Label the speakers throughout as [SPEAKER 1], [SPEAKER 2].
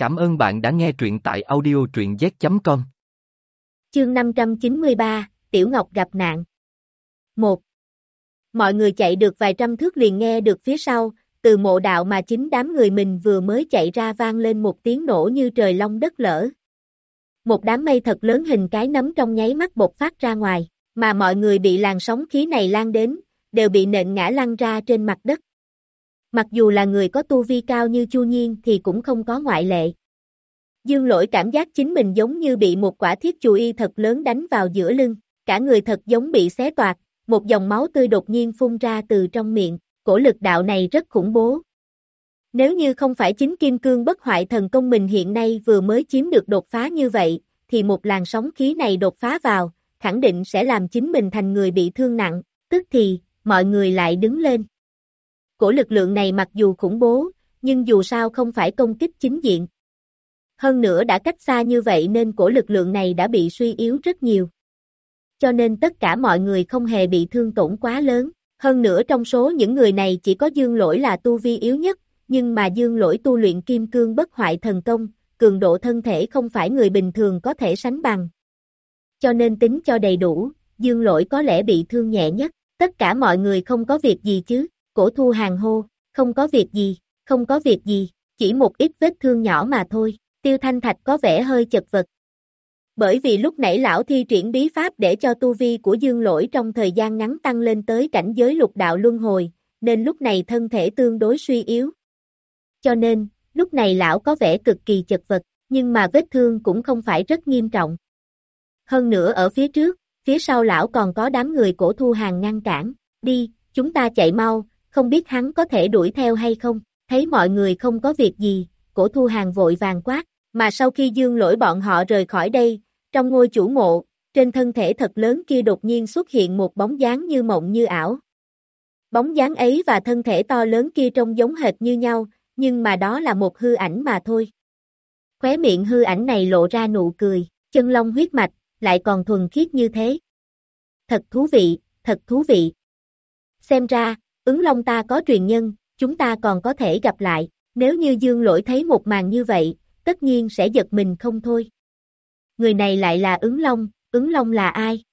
[SPEAKER 1] Cảm ơn bạn đã nghe truyện tại audio truyện z.com.
[SPEAKER 2] Chương 593, Tiểu Ngọc gặp nạn. 1. Mọi người chạy được vài trăm thước liền nghe được phía sau, từ mộ đạo mà chính đám người mình vừa mới chạy ra vang lên một tiếng nổ như trời long đất lở. Một đám mây thật lớn hình cái nấm trong nháy mắt bột phát ra ngoài, mà mọi người bị làn sóng khí này lan đến, đều bị nện ngã lăn ra trên mặt đất. Mặc dù là người có tu vi cao như Chu Nhiên thì cũng không có ngoại lệ. Dương lỗi cảm giác chính mình giống như bị một quả thiết chù y thật lớn đánh vào giữa lưng, cả người thật giống bị xé toạc, một dòng máu tươi đột nhiên phun ra từ trong miệng, cổ lực đạo này rất khủng bố. Nếu như không phải chính kim cương bất hoại thần công mình hiện nay vừa mới chiếm được đột phá như vậy, thì một làn sóng khí này đột phá vào, khẳng định sẽ làm chính mình thành người bị thương nặng, tức thì, mọi người lại đứng lên. Cổ lực lượng này mặc dù khủng bố, nhưng dù sao không phải công kích chính diện. Hơn nữa đã cách xa như vậy nên cổ lực lượng này đã bị suy yếu rất nhiều. Cho nên tất cả mọi người không hề bị thương tổn quá lớn. Hơn nữa trong số những người này chỉ có dương lỗi là tu vi yếu nhất, nhưng mà dương lỗi tu luyện kim cương bất hoại thần công, cường độ thân thể không phải người bình thường có thể sánh bằng. Cho nên tính cho đầy đủ, dương lỗi có lẽ bị thương nhẹ nhất, tất cả mọi người không có việc gì chứ, cổ thu hàng hô, không có việc gì, không có việc gì, chỉ một ít vết thương nhỏ mà thôi, tiêu thanh thạch có vẻ hơi chật vật. Bởi vì lúc nãy lão thi triển bí pháp để cho tu vi của dương lỗi trong thời gian ngắn tăng lên tới cảnh giới lục đạo luân hồi, nên lúc này thân thể tương đối suy yếu. Cho nên, lúc này lão có vẻ cực kỳ chật vật, nhưng mà vết thương cũng không phải rất nghiêm trọng. Hơn nữa ở phía trước, phía sau lão còn có đám người cổ thu hàng ngăn cản, đi, chúng ta chạy mau, không biết hắn có thể đuổi theo hay không, thấy mọi người không có việc gì, cổ thu hàng vội vàng quát, mà sau khi dương lỗi bọn họ rời khỏi đây, trong ngôi chủ mộ, trên thân thể thật lớn kia đột nhiên xuất hiện một bóng dáng như mộng như ảo. Bóng dáng ấy và thân thể to lớn kia trông giống hệt như nhau, nhưng mà đó là một hư ảnh mà thôi. Khóe miệng hư ảnh này lộ ra nụ cười, chân long huyết mạch, lại còn thuần khiết như thế. Thật thú vị, thật thú vị. Xem ra, ứng long ta có truyền nhân, chúng ta còn có thể gặp lại, nếu như dương lỗi thấy một màn như vậy, tất nhiên sẽ giật mình không thôi. Người này lại là ứng long, ứng long là ai?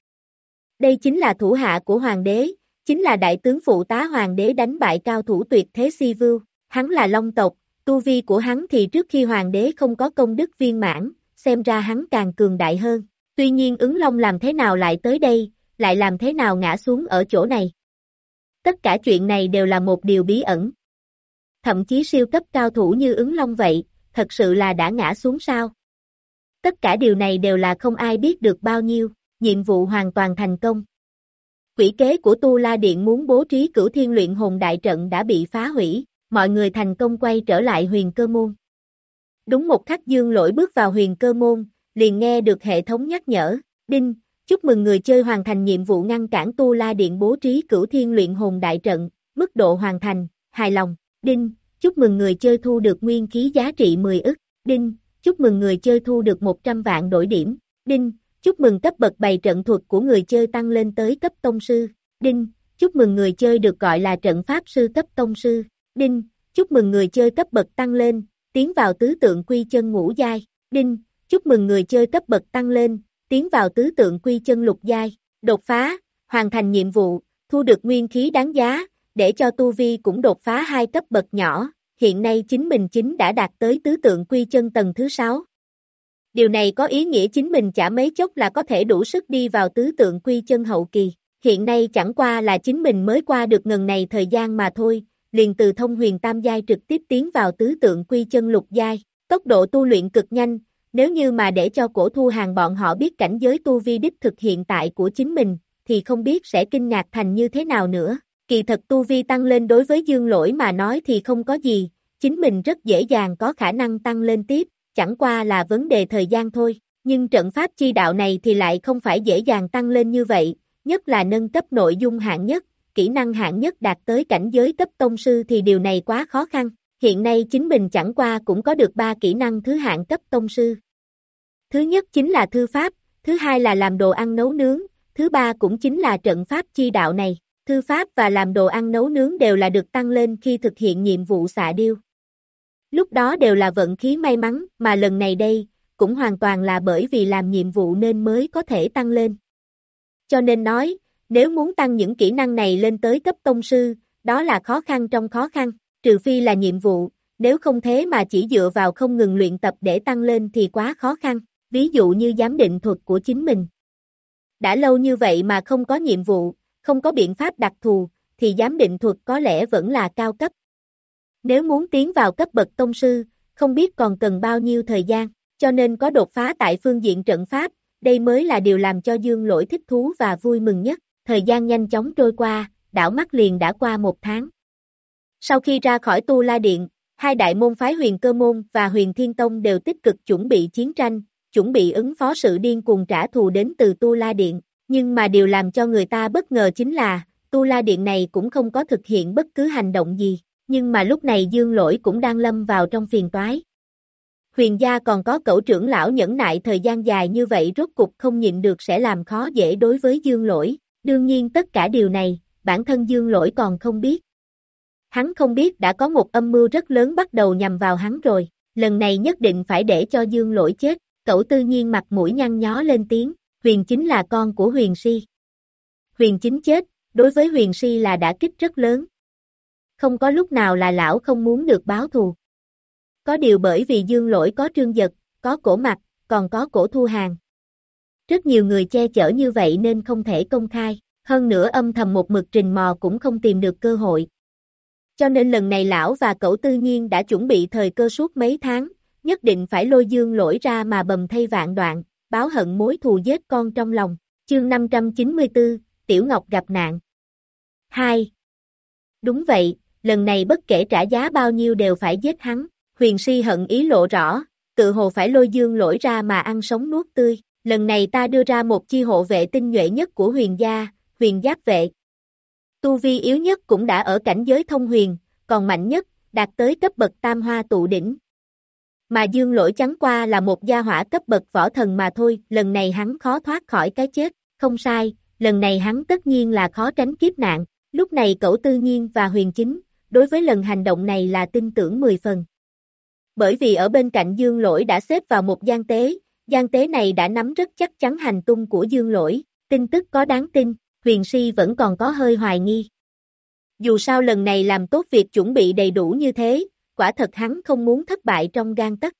[SPEAKER 2] Đây chính là thủ hạ của hoàng đế, chính là đại tướng phụ tá hoàng đế đánh bại cao thủ tuyệt thế si vưu, hắn là long tộc, tu vi của hắn thì trước khi hoàng đế không có công đức viên mãn, xem ra hắn càng cường đại hơn. Tuy nhiên ứng long làm thế nào lại tới đây, lại làm thế nào ngã xuống ở chỗ này. Tất cả chuyện này đều là một điều bí ẩn. Thậm chí siêu cấp cao thủ như ứng long vậy, thật sự là đã ngã xuống sao. Tất cả điều này đều là không ai biết được bao nhiêu, nhiệm vụ hoàn toàn thành công. Quỷ kế của Tu La Điện muốn bố trí cửu thiên luyện hồn đại trận đã bị phá hủy, mọi người thành công quay trở lại huyền cơ môn. Đúng một khắc dương lỗi bước vào huyền cơ môn, liền nghe được hệ thống nhắc nhở, đinh, chúc mừng người chơi hoàn thành nhiệm vụ ngăn cản Tu La Điện bố trí cửu thiên luyện hồn đại trận, mức độ hoàn thành, hài lòng, đinh, chúc mừng người chơi thu được nguyên khí giá trị 10 ức, đinh, chúc mừng người chơi thu được 100 vạn đổi điểm, đinh, chúc mừng cấp bậc bày trận thuật của người chơi tăng lên tới cấp tông sư, đinh, chúc mừng người chơi được gọi là trận pháp sư cấp tông sư, đinh, chúc mừng người chơi cấp bậc tăng lên, tiến vào tứ tượng quy chân ngũ giai, đinh, chúc mừng người chơi cấp bậc tăng lên, tiến vào tứ tượng quy chân lục giai, đột phá, hoàn thành nhiệm vụ, thu được nguyên khí đáng giá, để cho tu vi cũng đột phá hai cấp bậc nhỏ, hiện nay chính mình chính đã đạt tới tứ tượng quy chân tầng thứ sáu. Điều này có ý nghĩa chính mình chả mấy chốc là có thể đủ sức đi vào tứ tượng quy chân hậu kỳ, hiện nay chẳng qua là chính mình mới qua được ngần này thời gian mà thôi, liền từ thông huyền tam giai trực tiếp tiến vào tứ tượng quy chân lục giai, tốc độ tu luyện cực nhanh, nếu như mà để cho cổ thu hàng bọn họ biết cảnh giới tu vi đích thực hiện tại của chính mình, thì không biết sẽ kinh ngạc thành như thế nào nữa. Kỳ thật tu vi tăng lên đối với dương lỗi mà nói thì không có gì, chính mình rất dễ dàng có khả năng tăng lên tiếp, chẳng qua là vấn đề thời gian thôi. Nhưng trận pháp chi đạo này thì lại không phải dễ dàng tăng lên như vậy, nhất là nâng cấp nội dung hạng nhất, kỹ năng hạng nhất đạt tới cảnh giới cấp tông sư thì điều này quá khó khăn. Hiện nay chính mình chẳng qua cũng có được 3 kỹ năng thứ hạng cấp tông sư. Thứ nhất chính là thư pháp, thứ hai là làm đồ ăn nấu nướng, thứ ba cũng chính là trận pháp chi đạo này. Thư pháp và làm đồ ăn nấu nướng đều là được tăng lên khi thực hiện nhiệm vụ xạ điêu. Lúc đó đều là vận khí may mắn, mà lần này đây, cũng hoàn toàn là bởi vì làm nhiệm vụ nên mới có thể tăng lên. Cho nên nói, nếu muốn tăng những kỹ năng này lên tới cấp tông sư, đó là khó khăn trong khó khăn, trừ phi là nhiệm vụ, nếu không thế mà chỉ dựa vào không ngừng luyện tập để tăng lên thì quá khó khăn, ví dụ như giám định thuật của chính mình. Đã lâu như vậy mà không có nhiệm vụ, không có biện pháp đặc thù, thì giám định thuật có lẽ vẫn là cao cấp. Nếu muốn tiến vào cấp bậc tông sư, không biết còn cần bao nhiêu thời gian, cho nên có đột phá tại phương diện trận pháp, đây mới là điều làm cho Dương Lỗi thích thú và vui mừng nhất. Thời gian nhanh chóng trôi qua, đảo mắt liền đã qua một tháng. Sau khi ra khỏi Tu La Điện, hai đại môn phái huyền cơ môn và huyền thiên tông đều tích cực chuẩn bị chiến tranh, chuẩn bị ứng phó sự điên cuồng trả thù đến từ Tu La Điện. Nhưng mà điều làm cho người ta bất ngờ chính là, Tu La Điện này cũng không có thực hiện bất cứ hành động gì, nhưng mà lúc này Dương Lỗi cũng đang lâm vào trong phiền toái. Huyền gia còn có cậu trưởng lão nhẫn nại thời gian dài như vậy rốt cục không nhịn được sẽ làm khó dễ đối với Dương Lỗi, đương nhiên tất cả điều này, bản thân Dương Lỗi còn không biết. Hắn không biết đã có một âm mưu rất lớn bắt đầu nhằm vào hắn rồi, lần này nhất định phải để cho Dương Lỗi chết, cậu Tư nhiên mặt mũi nhăn nhó lên tiếng, huyền chính là con của huyền si. Huyền chính chết, đối với huyền si là đã kích rất lớn. Không có lúc nào là lão không muốn được báo thù. Có điều bởi vì dương lỗi có trương giật, có cổ mặt, còn có cổ thu hàng. Rất nhiều người che chở như vậy nên không thể công khai, hơn nữa âm thầm một mực trình mò cũng không tìm được cơ hội. Cho nên lần này lão và cậu tư nhiên đã chuẩn bị thời cơ suốt mấy tháng, nhất định phải lôi dương lỗi ra mà bầm thay vạn đoạn, báo hận mối thù giết con trong lòng. Chương 594, Tiểu Ngọc gặp nạn. 2. Đúng vậy, lần này bất kể trả giá bao nhiêu đều phải giết hắn, huyền si hận ý lộ rõ, tự hồ phải lôi dương lỗi ra mà ăn sống nuốt tươi, lần này ta đưa ra một chi hộ vệ tinh nhuệ nhất của huyền gia, huyền giáp vệ. Tu vi yếu nhất cũng đã ở cảnh giới thông huyền, còn mạnh nhất, đạt tới cấp bậc tam hoa tụ đỉnh. Mà dương lỗi chẳng qua là một gia hỏa cấp bậc võ thần mà thôi, lần này hắn khó thoát khỏi cái chết, không sai, lần này hắn tất nhiên là khó tránh kiếp nạn, lúc này cậu tư nhiên và huyền chính, đối với lần hành động này là tin tưởng 10 phần. Bởi vì ở bên cạnh dương lỗi đã xếp vào một gian tế, gian tế này đã nắm rất chắc chắn hành tung của dương lỗi, tin tức có đáng tin, huyền si vẫn còn có hơi hoài nghi. Dù sao lần này làm tốt việc chuẩn bị đầy đủ như thế, quả thật hắn không muốn thất bại trong gan tất.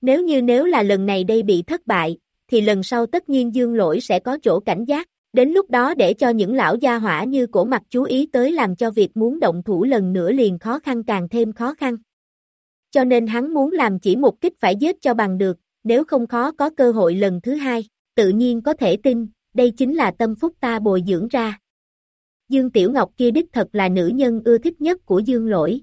[SPEAKER 2] Nếu như nếu là lần này đây bị thất bại, thì lần sau tất nhiên dương lỗi sẽ có chỗ cảnh giác, đến lúc đó để cho những lão gia hỏa như cổ mặt chú ý tới làm cho việc muốn động thủ lần nữa liền khó khăn càng thêm khó khăn. Cho nên hắn muốn làm chỉ một kích phải giết cho bằng được, nếu không khó có cơ hội lần thứ hai, tự nhiên có thể tin, đây chính là tâm phúc ta bồi dưỡng ra. Dương Tiểu Ngọc kia đích thật là nữ nhân ưa thích nhất của Dương Lỗi.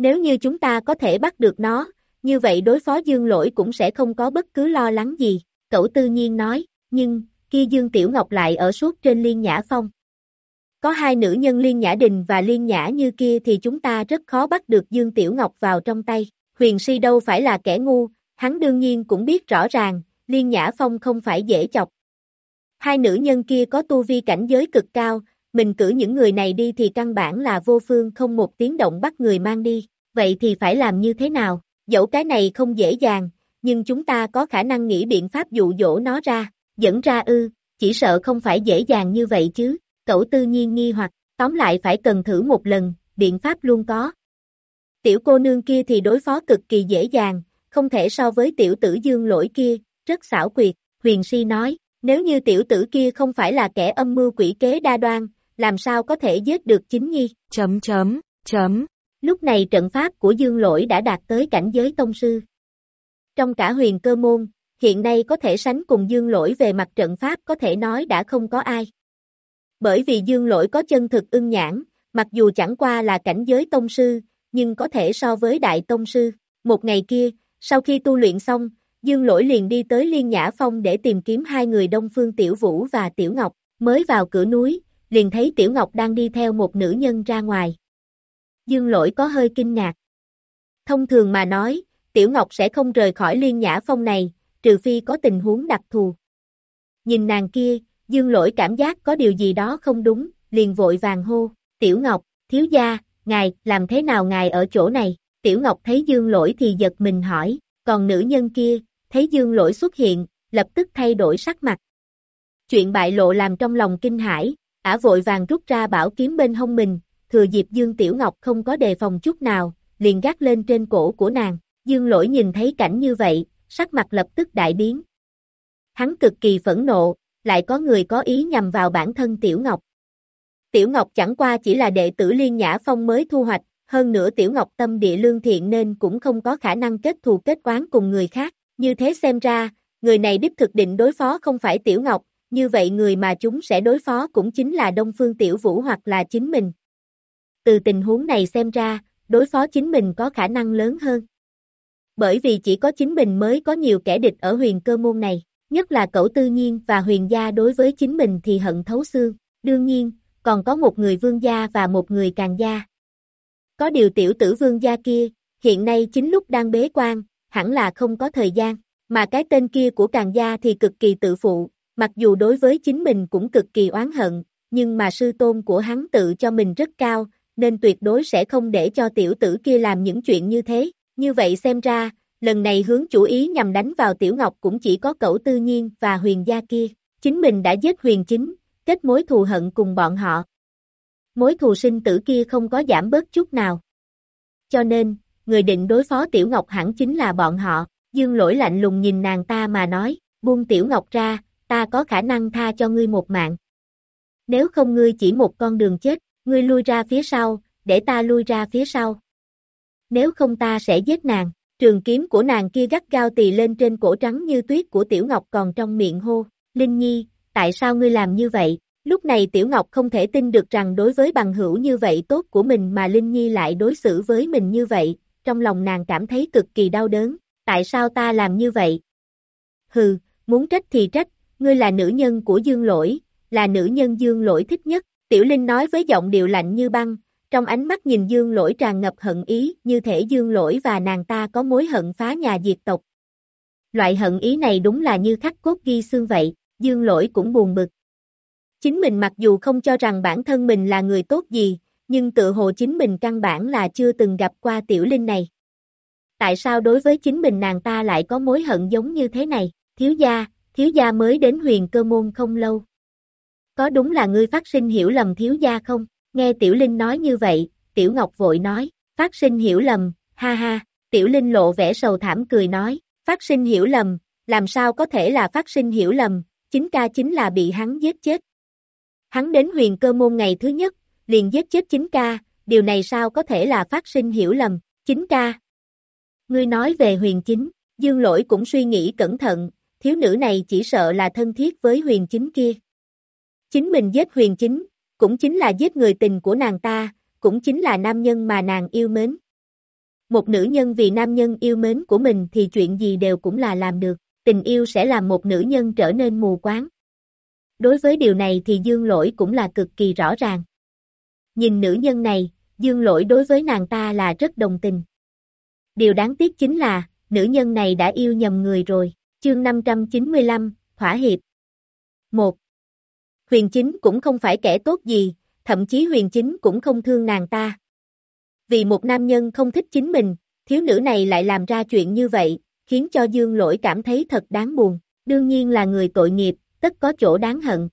[SPEAKER 2] Nếu như chúng ta có thể bắt được nó, như vậy đối phó Dương Lỗi cũng sẽ không có bất cứ lo lắng gì, cậu tư nhiên nói, nhưng, kia Dương Tiểu Ngọc lại ở suốt trên Liên Nhã Phong. Có hai nữ nhân Liên Nhã Đình và Liên Nhã như kia thì chúng ta rất khó bắt được Dương Tiểu Ngọc vào trong tay. Huyền si đâu phải là kẻ ngu, hắn đương nhiên cũng biết rõ ràng, Liên Nhã Phong không phải dễ chọc. Hai nữ nhân kia có tu vi cảnh giới cực cao, mình cử những người này đi thì căn bản là vô phương không một tiếng động bắt người mang đi, vậy thì phải làm như thế nào? Dẫu cái này không dễ dàng, nhưng chúng ta có khả năng nghĩ biện pháp dụ dỗ nó ra, dẫn ra ư, chỉ sợ không phải dễ dàng như vậy chứ, cậu tư nhiên nghi hoặc, tóm lại phải cần thử một lần, biện pháp luôn có. Tiểu cô nương kia thì đối phó cực kỳ dễ dàng, không thể so với tiểu tử dương lỗi kia, rất xảo quyệt, huyền si nói, nếu như tiểu tử kia không phải là kẻ âm mưu quỷ kế đa đoan, làm sao có thể giết được chính nhi, chấm chấm, chấm. Lúc này trận pháp của dương lỗi đã đạt tới cảnh giới tông sư. Trong cả huyền cơ môn, hiện nay có thể sánh cùng dương lỗi về mặt trận pháp có thể nói đã không có ai. Bởi vì dương lỗi có chân thực ưng nhãn, mặc dù chẳng qua là cảnh giới tông sư, nhưng có thể so với đại tông sư. Một ngày kia, sau khi tu luyện xong, dương lỗi liền đi tới Liên Nhã Phong để tìm kiếm hai người Đông Phương Tiểu Vũ và Tiểu Ngọc, mới vào cửa núi, liền thấy Tiểu Ngọc đang đi theo một nữ nhân ra ngoài. Dương lỗi có hơi kinh ngạc. Thông thường mà nói, Tiểu Ngọc sẽ không rời khỏi Liên Nhã Phong này, trừ phi có tình huống đặc thù. Nhìn nàng kia, Dương lỗi cảm giác có điều gì đó không đúng, liền vội vàng hô, Tiểu Ngọc, thiếu gia, ngài, làm thế nào ngài ở chỗ này? Tiểu Ngọc thấy Dương Lỗi thì giật mình hỏi, còn nữ nhân kia, thấy Dương Lỗi xuất hiện, lập tức thay đổi sắc mặt. Chuyện bại lộ làm trong lòng kinh hãi, ả vội vàng rút ra bảo kiếm bên hông mình, thừa dịp Dương Tiểu Ngọc không có đề phòng chút nào, liền gác lên trên cổ của nàng. Dương Lỗi nhìn thấy cảnh như vậy, sắc mặt lập tức đại biến. Hắn cực kỳ phẫn nộ, lại có người có ý nhằm vào bản thân Tiểu Ngọc. Tiểu Ngọc chẳng qua chỉ là đệ tử Liên Nhã Phong mới thu hoạch, hơn nữa Tiểu Ngọc tâm địa lương thiện nên cũng không có khả năng kết thù kết oán cùng người khác, như thế xem ra, người này đích thực định đối phó không phải Tiểu Ngọc, như vậy người mà chúng sẽ đối phó cũng chính là Đông Phương Tiểu Vũ hoặc là chính mình. Từ tình huống này xem ra, đối phó chính mình có khả năng lớn hơn. Bởi vì chỉ có chính mình mới có nhiều kẻ địch ở huyền cơ môn này, nhất là cậu tư nhiên và huyền gia đối với chính mình thì hận thấu xương, đương nhiên, còn có một người vương gia và một người càng gia. Có điều tiểu tử vương gia kia, hiện nay chính lúc đang bế quan, hẳn là không có thời gian, mà cái tên kia của càng gia thì cực kỳ tự phụ, mặc dù đối với chính mình cũng cực kỳ oán hận, nhưng mà sư tôn của hắn tự cho mình rất cao, nên tuyệt đối sẽ không để cho tiểu tử kia làm những chuyện như thế, như vậy xem ra, lần này hướng chủ ý nhằm đánh vào tiểu ngọc cũng chỉ có cẩu tư nhiên và huyền gia kia, chính mình đã giết huyền chính, kết mối thù hận cùng bọn họ. Mối thù sinh tử kia không có giảm bớt chút nào. Cho nên, người định đối phó Tiểu Ngọc hẳn chính là bọn họ, dương lỗi lạnh lùng nhìn nàng ta mà nói, buông Tiểu Ngọc ra, ta có khả năng tha cho ngươi một mạng. Nếu không ngươi chỉ một con đường chết, ngươi lui ra phía sau, để ta lui ra phía sau. Nếu không ta sẽ giết nàng, trường kiếm của nàng kia gắt gao tì lên trên cổ trắng như tuyết của Tiểu Ngọc còn trong miệng hô, Linh Nhi, tại sao ngươi làm như vậy? Lúc này Tiểu Ngọc không thể tin được rằng đối với bằng hữu như vậy tốt của mình mà Linh Nhi lại đối xử với mình như vậy, trong lòng nàng cảm thấy cực kỳ đau đớn, tại sao ta làm như vậy? Hừ, muốn trách thì trách, ngươi là nữ nhân của Dương Lỗi, là nữ nhân Dương Lỗi thích nhất, Tiểu Linh nói với giọng điệu lạnh như băng, trong ánh mắt nhìn Dương Lỗi tràn ngập hận ý, như thể Dương Lỗi và nàng ta có mối hận phá nhà diệt tộc. Loại hận ý này đúng là như khắc cốt ghi xương vậy, Dương Lỗi cũng buồn bực. Chính mình mặc dù không cho rằng bản thân mình là người tốt gì, nhưng tự hồ chính mình căn bản là chưa từng gặp qua Tiểu Linh này. Tại sao đối với chính mình nàng ta lại có mối hận giống như thế này, thiếu gia, thiếu gia mới đến huyền cơ môn không lâu. Có đúng là ngươi phát sinh hiểu lầm thiếu gia không? Nghe Tiểu Linh nói như vậy, Tiểu Ngọc vội nói, phát sinh hiểu lầm, ha ha, Tiểu Linh lộ vẻ sầu thảm cười nói, phát sinh hiểu lầm, làm sao có thể là phát sinh hiểu lầm, chính ca chính là bị hắn giết chết. Hắn đến huyền cơ môn ngày thứ nhất, liền giết chết chính ca, điều này sao có thể là phát sinh hiểu lầm, chính ca. Ngươi nói về huyền chính, dương lỗi cũng suy nghĩ cẩn thận, thiếu nữ này chỉ sợ là thân thiết với huyền chính kia. Chính mình giết huyền chính, cũng chính là giết người tình của nàng ta, cũng chính là nam nhân mà nàng yêu mến. Một nữ nhân vì nam nhân yêu mến của mình thì chuyện gì đều cũng là làm được, tình yêu sẽ làm một nữ nhân trở nên mù quáng. Đối với điều này thì dương lỗi cũng là cực kỳ rõ ràng. Nhìn nữ nhân này, dương lỗi đối với nàng ta là rất đồng tình. Điều đáng tiếc chính là, nữ nhân này đã yêu nhầm người rồi. Chương 595, Thỏa Hiệp 1. Huyền Chính cũng không phải kẻ tốt gì, thậm chí Huyền Chính cũng không thương nàng ta. Vì một nam nhân không thích chính mình, thiếu nữ này lại làm ra chuyện như vậy, khiến cho Dương Lỗi cảm thấy thật đáng buồn, đương nhiên là người tội nghiệp, tất có chỗ đáng hận.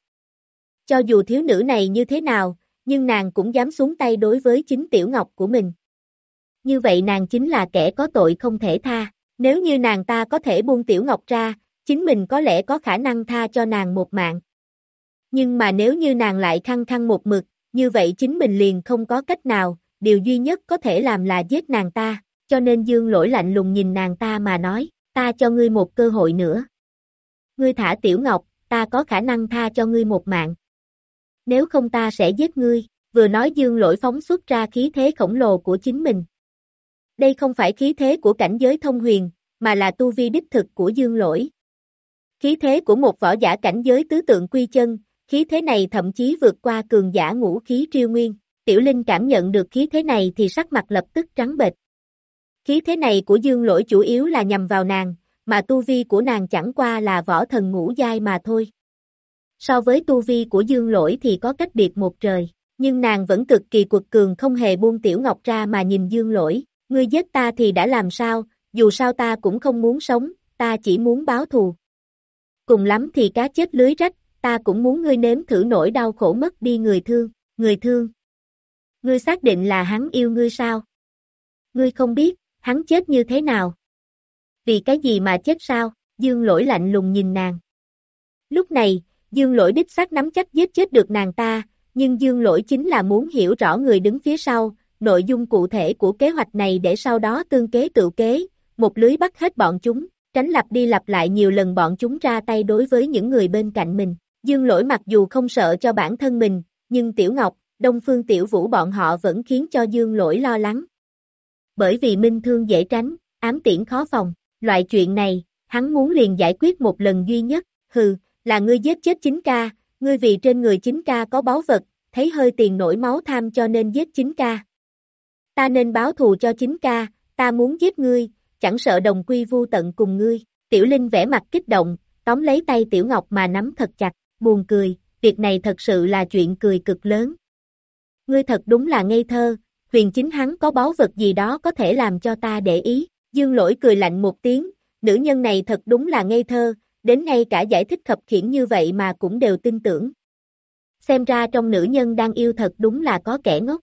[SPEAKER 2] Cho dù thiếu nữ này như thế nào, nhưng nàng cũng dám xuống tay đối với chính Tiểu Ngọc của mình. Như vậy nàng chính là kẻ có tội không thể tha. Nếu như nàng ta có thể buông Tiểu Ngọc ra, chính mình có lẽ có khả năng tha cho nàng một mạng. Nhưng mà nếu như nàng lại khăng khăng một mực, như vậy chính mình liền không có cách nào, điều duy nhất có thể làm là giết nàng ta, cho nên dương lỗi lạnh lùng nhìn nàng ta mà nói, ta cho ngươi một cơ hội nữa. Ngươi thả Tiểu Ngọc, ta có khả năng tha cho ngươi một mạng. Nếu không ta sẽ giết ngươi, vừa nói dương lỗi phóng xuất ra khí thế khổng lồ của chính mình. Đây không phải khí thế của cảnh giới thông huyền, mà là tu vi đích thực của dương lỗi. Khí thế của một võ giả cảnh giới tứ tượng quy chân, khí thế này thậm chí vượt qua cường giả ngũ khí triêu nguyên. Tiểu Linh cảm nhận được khí thế này thì sắc mặt lập tức trắng bệch. Khí thế này của dương lỗi chủ yếu là nhằm vào nàng, mà tu vi của nàng chẳng qua là võ thần ngũ giai mà thôi. So với tu vi của dương lỗi thì có cách biệt một trời, nhưng nàng vẫn cực kỳ quật cường không hề buông tiểu ngọc ra mà nhìn dương lỗi, ngươi giết ta thì đã làm sao, dù sao ta cũng không muốn sống, ta chỉ muốn báo thù. Cùng lắm thì cá chết lưới rách, ta cũng muốn ngươi nếm thử nỗi đau khổ mất đi người thương, người thương. Ngươi xác định là hắn yêu ngươi sao? Ngươi không biết, hắn chết như thế nào? Vì cái gì mà chết sao? Dương lỗi lạnh lùng nhìn nàng. Lúc này, Dương lỗi đích xác nắm chắc giết chết được nàng ta, nhưng Dương lỗi chính là muốn hiểu rõ người đứng phía sau, nội dung cụ thể của kế hoạch này để sau đó tương kế tự kế, một lưới bắt hết bọn chúng, tránh lặp đi lặp lại nhiều lần bọn chúng ra tay đối với những người bên cạnh mình. Dương lỗi mặc dù không sợ cho bản thân mình, nhưng Tiểu Ngọc, Đông Phương Tiểu Vũ bọn họ vẫn khiến cho Dương lỗi lo lắng. Bởi vì minh thương dễ tránh, ám tiễn khó phòng, loại chuyện này, hắn muốn liền giải quyết một lần duy nhất, hừ, là ngươi giết chết chính ca, ngươi vì trên người chính ca có báu vật, thấy hơi tiền nổi máu tham cho nên giết chính ca. Ta nên báo thù cho chính ca, ta muốn giết ngươi, chẳng sợ đồng quy vu tận cùng ngươi. Tiểu Linh vẽ mặt kích động, tóm lấy tay Tiểu Ngọc mà nắm thật chặt, buồn cười, việc này thật sự là chuyện cười cực lớn. Ngươi thật đúng là ngây thơ, huyền chính hắn có báu vật gì đó có thể làm cho ta để ý. Dương lỗi cười lạnh một tiếng, nữ nhân này thật đúng là ngây thơ, đến ngay cả giải thích khập khiển như vậy mà cũng đều tin tưởng. Xem ra trong nữ nhân đang yêu thật đúng là có kẻ ngốc.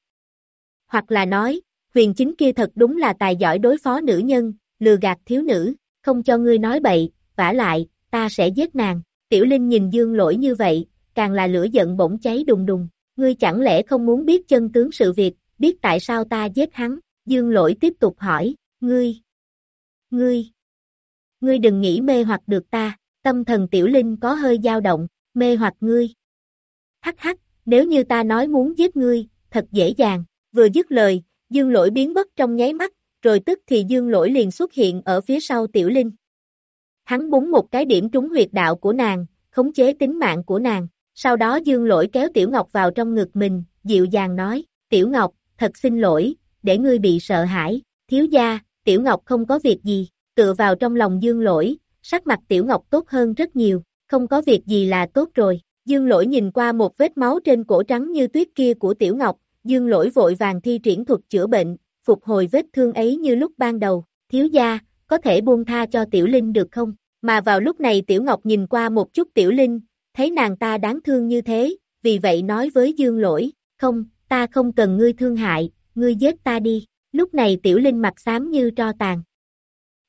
[SPEAKER 2] Hoặc là nói, huyền chính kia thật đúng là tài giỏi đối phó nữ nhân, lừa gạt thiếu nữ, không cho ngươi nói bậy, vả lại, ta sẽ giết nàng. Tiểu Linh nhìn Dương lỗi như vậy, càng là lửa giận bỗng cháy đùng đùng. Ngươi chẳng lẽ không muốn biết chân tướng sự việc, biết tại sao ta giết hắn? Dương lỗi tiếp tục hỏi, ngươi, ngươi, ngươi đừng nghĩ mê hoặc được ta, tâm thần Tiểu Linh có hơi dao động, mê hoặc ngươi. Hắc hắc, nếu như ta nói muốn giết ngươi, thật dễ dàng, vừa dứt lời, Dương lỗi biến mất trong nháy mắt, rồi tức thì dương lỗi liền xuất hiện ở phía sau tiểu linh. Hắn búng một cái điểm trúng huyệt đạo của nàng, khống chế tính mạng của nàng, sau đó dương lỗi kéo tiểu ngọc vào trong ngực mình, dịu dàng nói, tiểu ngọc, thật xin lỗi, để ngươi bị sợ hãi, thiếu gia, tiểu ngọc không có việc gì, tựa vào trong lòng dương lỗi, sắc mặt tiểu ngọc tốt hơn rất nhiều, không có việc gì là tốt rồi. Dương lỗi nhìn qua một vết máu trên cổ trắng như tuyết kia của tiểu ngọc, dương lỗi vội vàng thi triển thuật chữa bệnh, phục hồi vết thương ấy như lúc ban đầu, thiếu gia, có thể buông tha cho Tiểu Linh được không? Mà vào lúc này Tiểu Ngọc nhìn qua một chút Tiểu Linh, thấy nàng ta đáng thương như thế, vì vậy nói với Dương Lỗi, không, ta không cần ngươi thương hại, ngươi giết ta đi, lúc này Tiểu Linh mặt xám như tro tàn.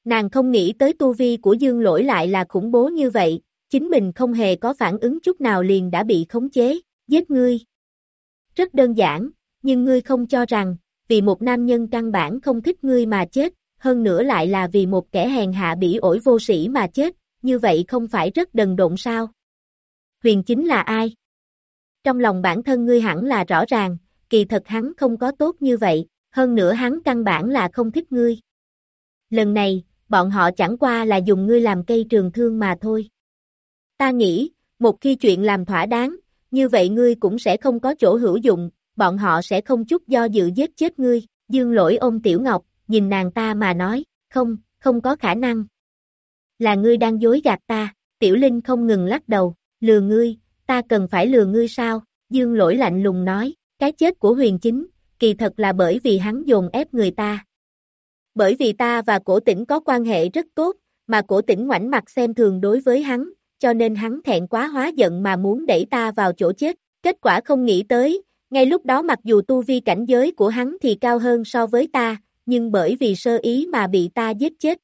[SPEAKER 2] Nàng không nghĩ tới tu vi của Dương Lỗi lại là khủng bố như vậy, chính mình không hề có phản ứng chút nào liền đã bị khống chế, giết ngươi. Rất đơn giản, nhưng ngươi không cho rằng, vì một nam nhân căn bản không thích ngươi mà chết, hơn nữa lại là vì một kẻ hèn hạ bỉ ổi vô sĩ mà chết, như vậy không phải rất đần độn sao? Huyền chính là ai? Trong lòng bản thân ngươi hẳn là rõ ràng, kỳ thật hắn không có tốt như vậy, hơn nữa hắn căn bản là không thích ngươi. Lần này, bọn họ chẳng qua là dùng ngươi làm cây trường thương mà thôi. Ta nghĩ, một khi chuyện làm thỏa đáng, như vậy ngươi cũng sẽ không có chỗ hữu dụng, bọn họ sẽ không chút do dự giết chết ngươi, dương lỗi ôm Tiểu Ngọc, nhìn nàng ta mà nói, không, không có khả năng. Là ngươi đang dối gạt ta, Tiểu Linh không ngừng lắc đầu, lừa ngươi, ta cần phải lừa ngươi sao, dương lỗi lạnh lùng nói, cái chết của huyền chính, kỳ thật là bởi vì hắn dồn ép người ta. Bởi vì ta và cổ tỉnh có quan hệ rất tốt, mà cổ tỉnh ngoảnh mặt xem thường đối với hắn, cho nên hắn thẹn quá hóa giận mà muốn đẩy ta vào chỗ chết, kết quả không nghĩ tới, ngay lúc đó mặc dù tu vi cảnh giới của hắn thì cao hơn so với ta, nhưng bởi vì sơ ý mà bị ta giết chết.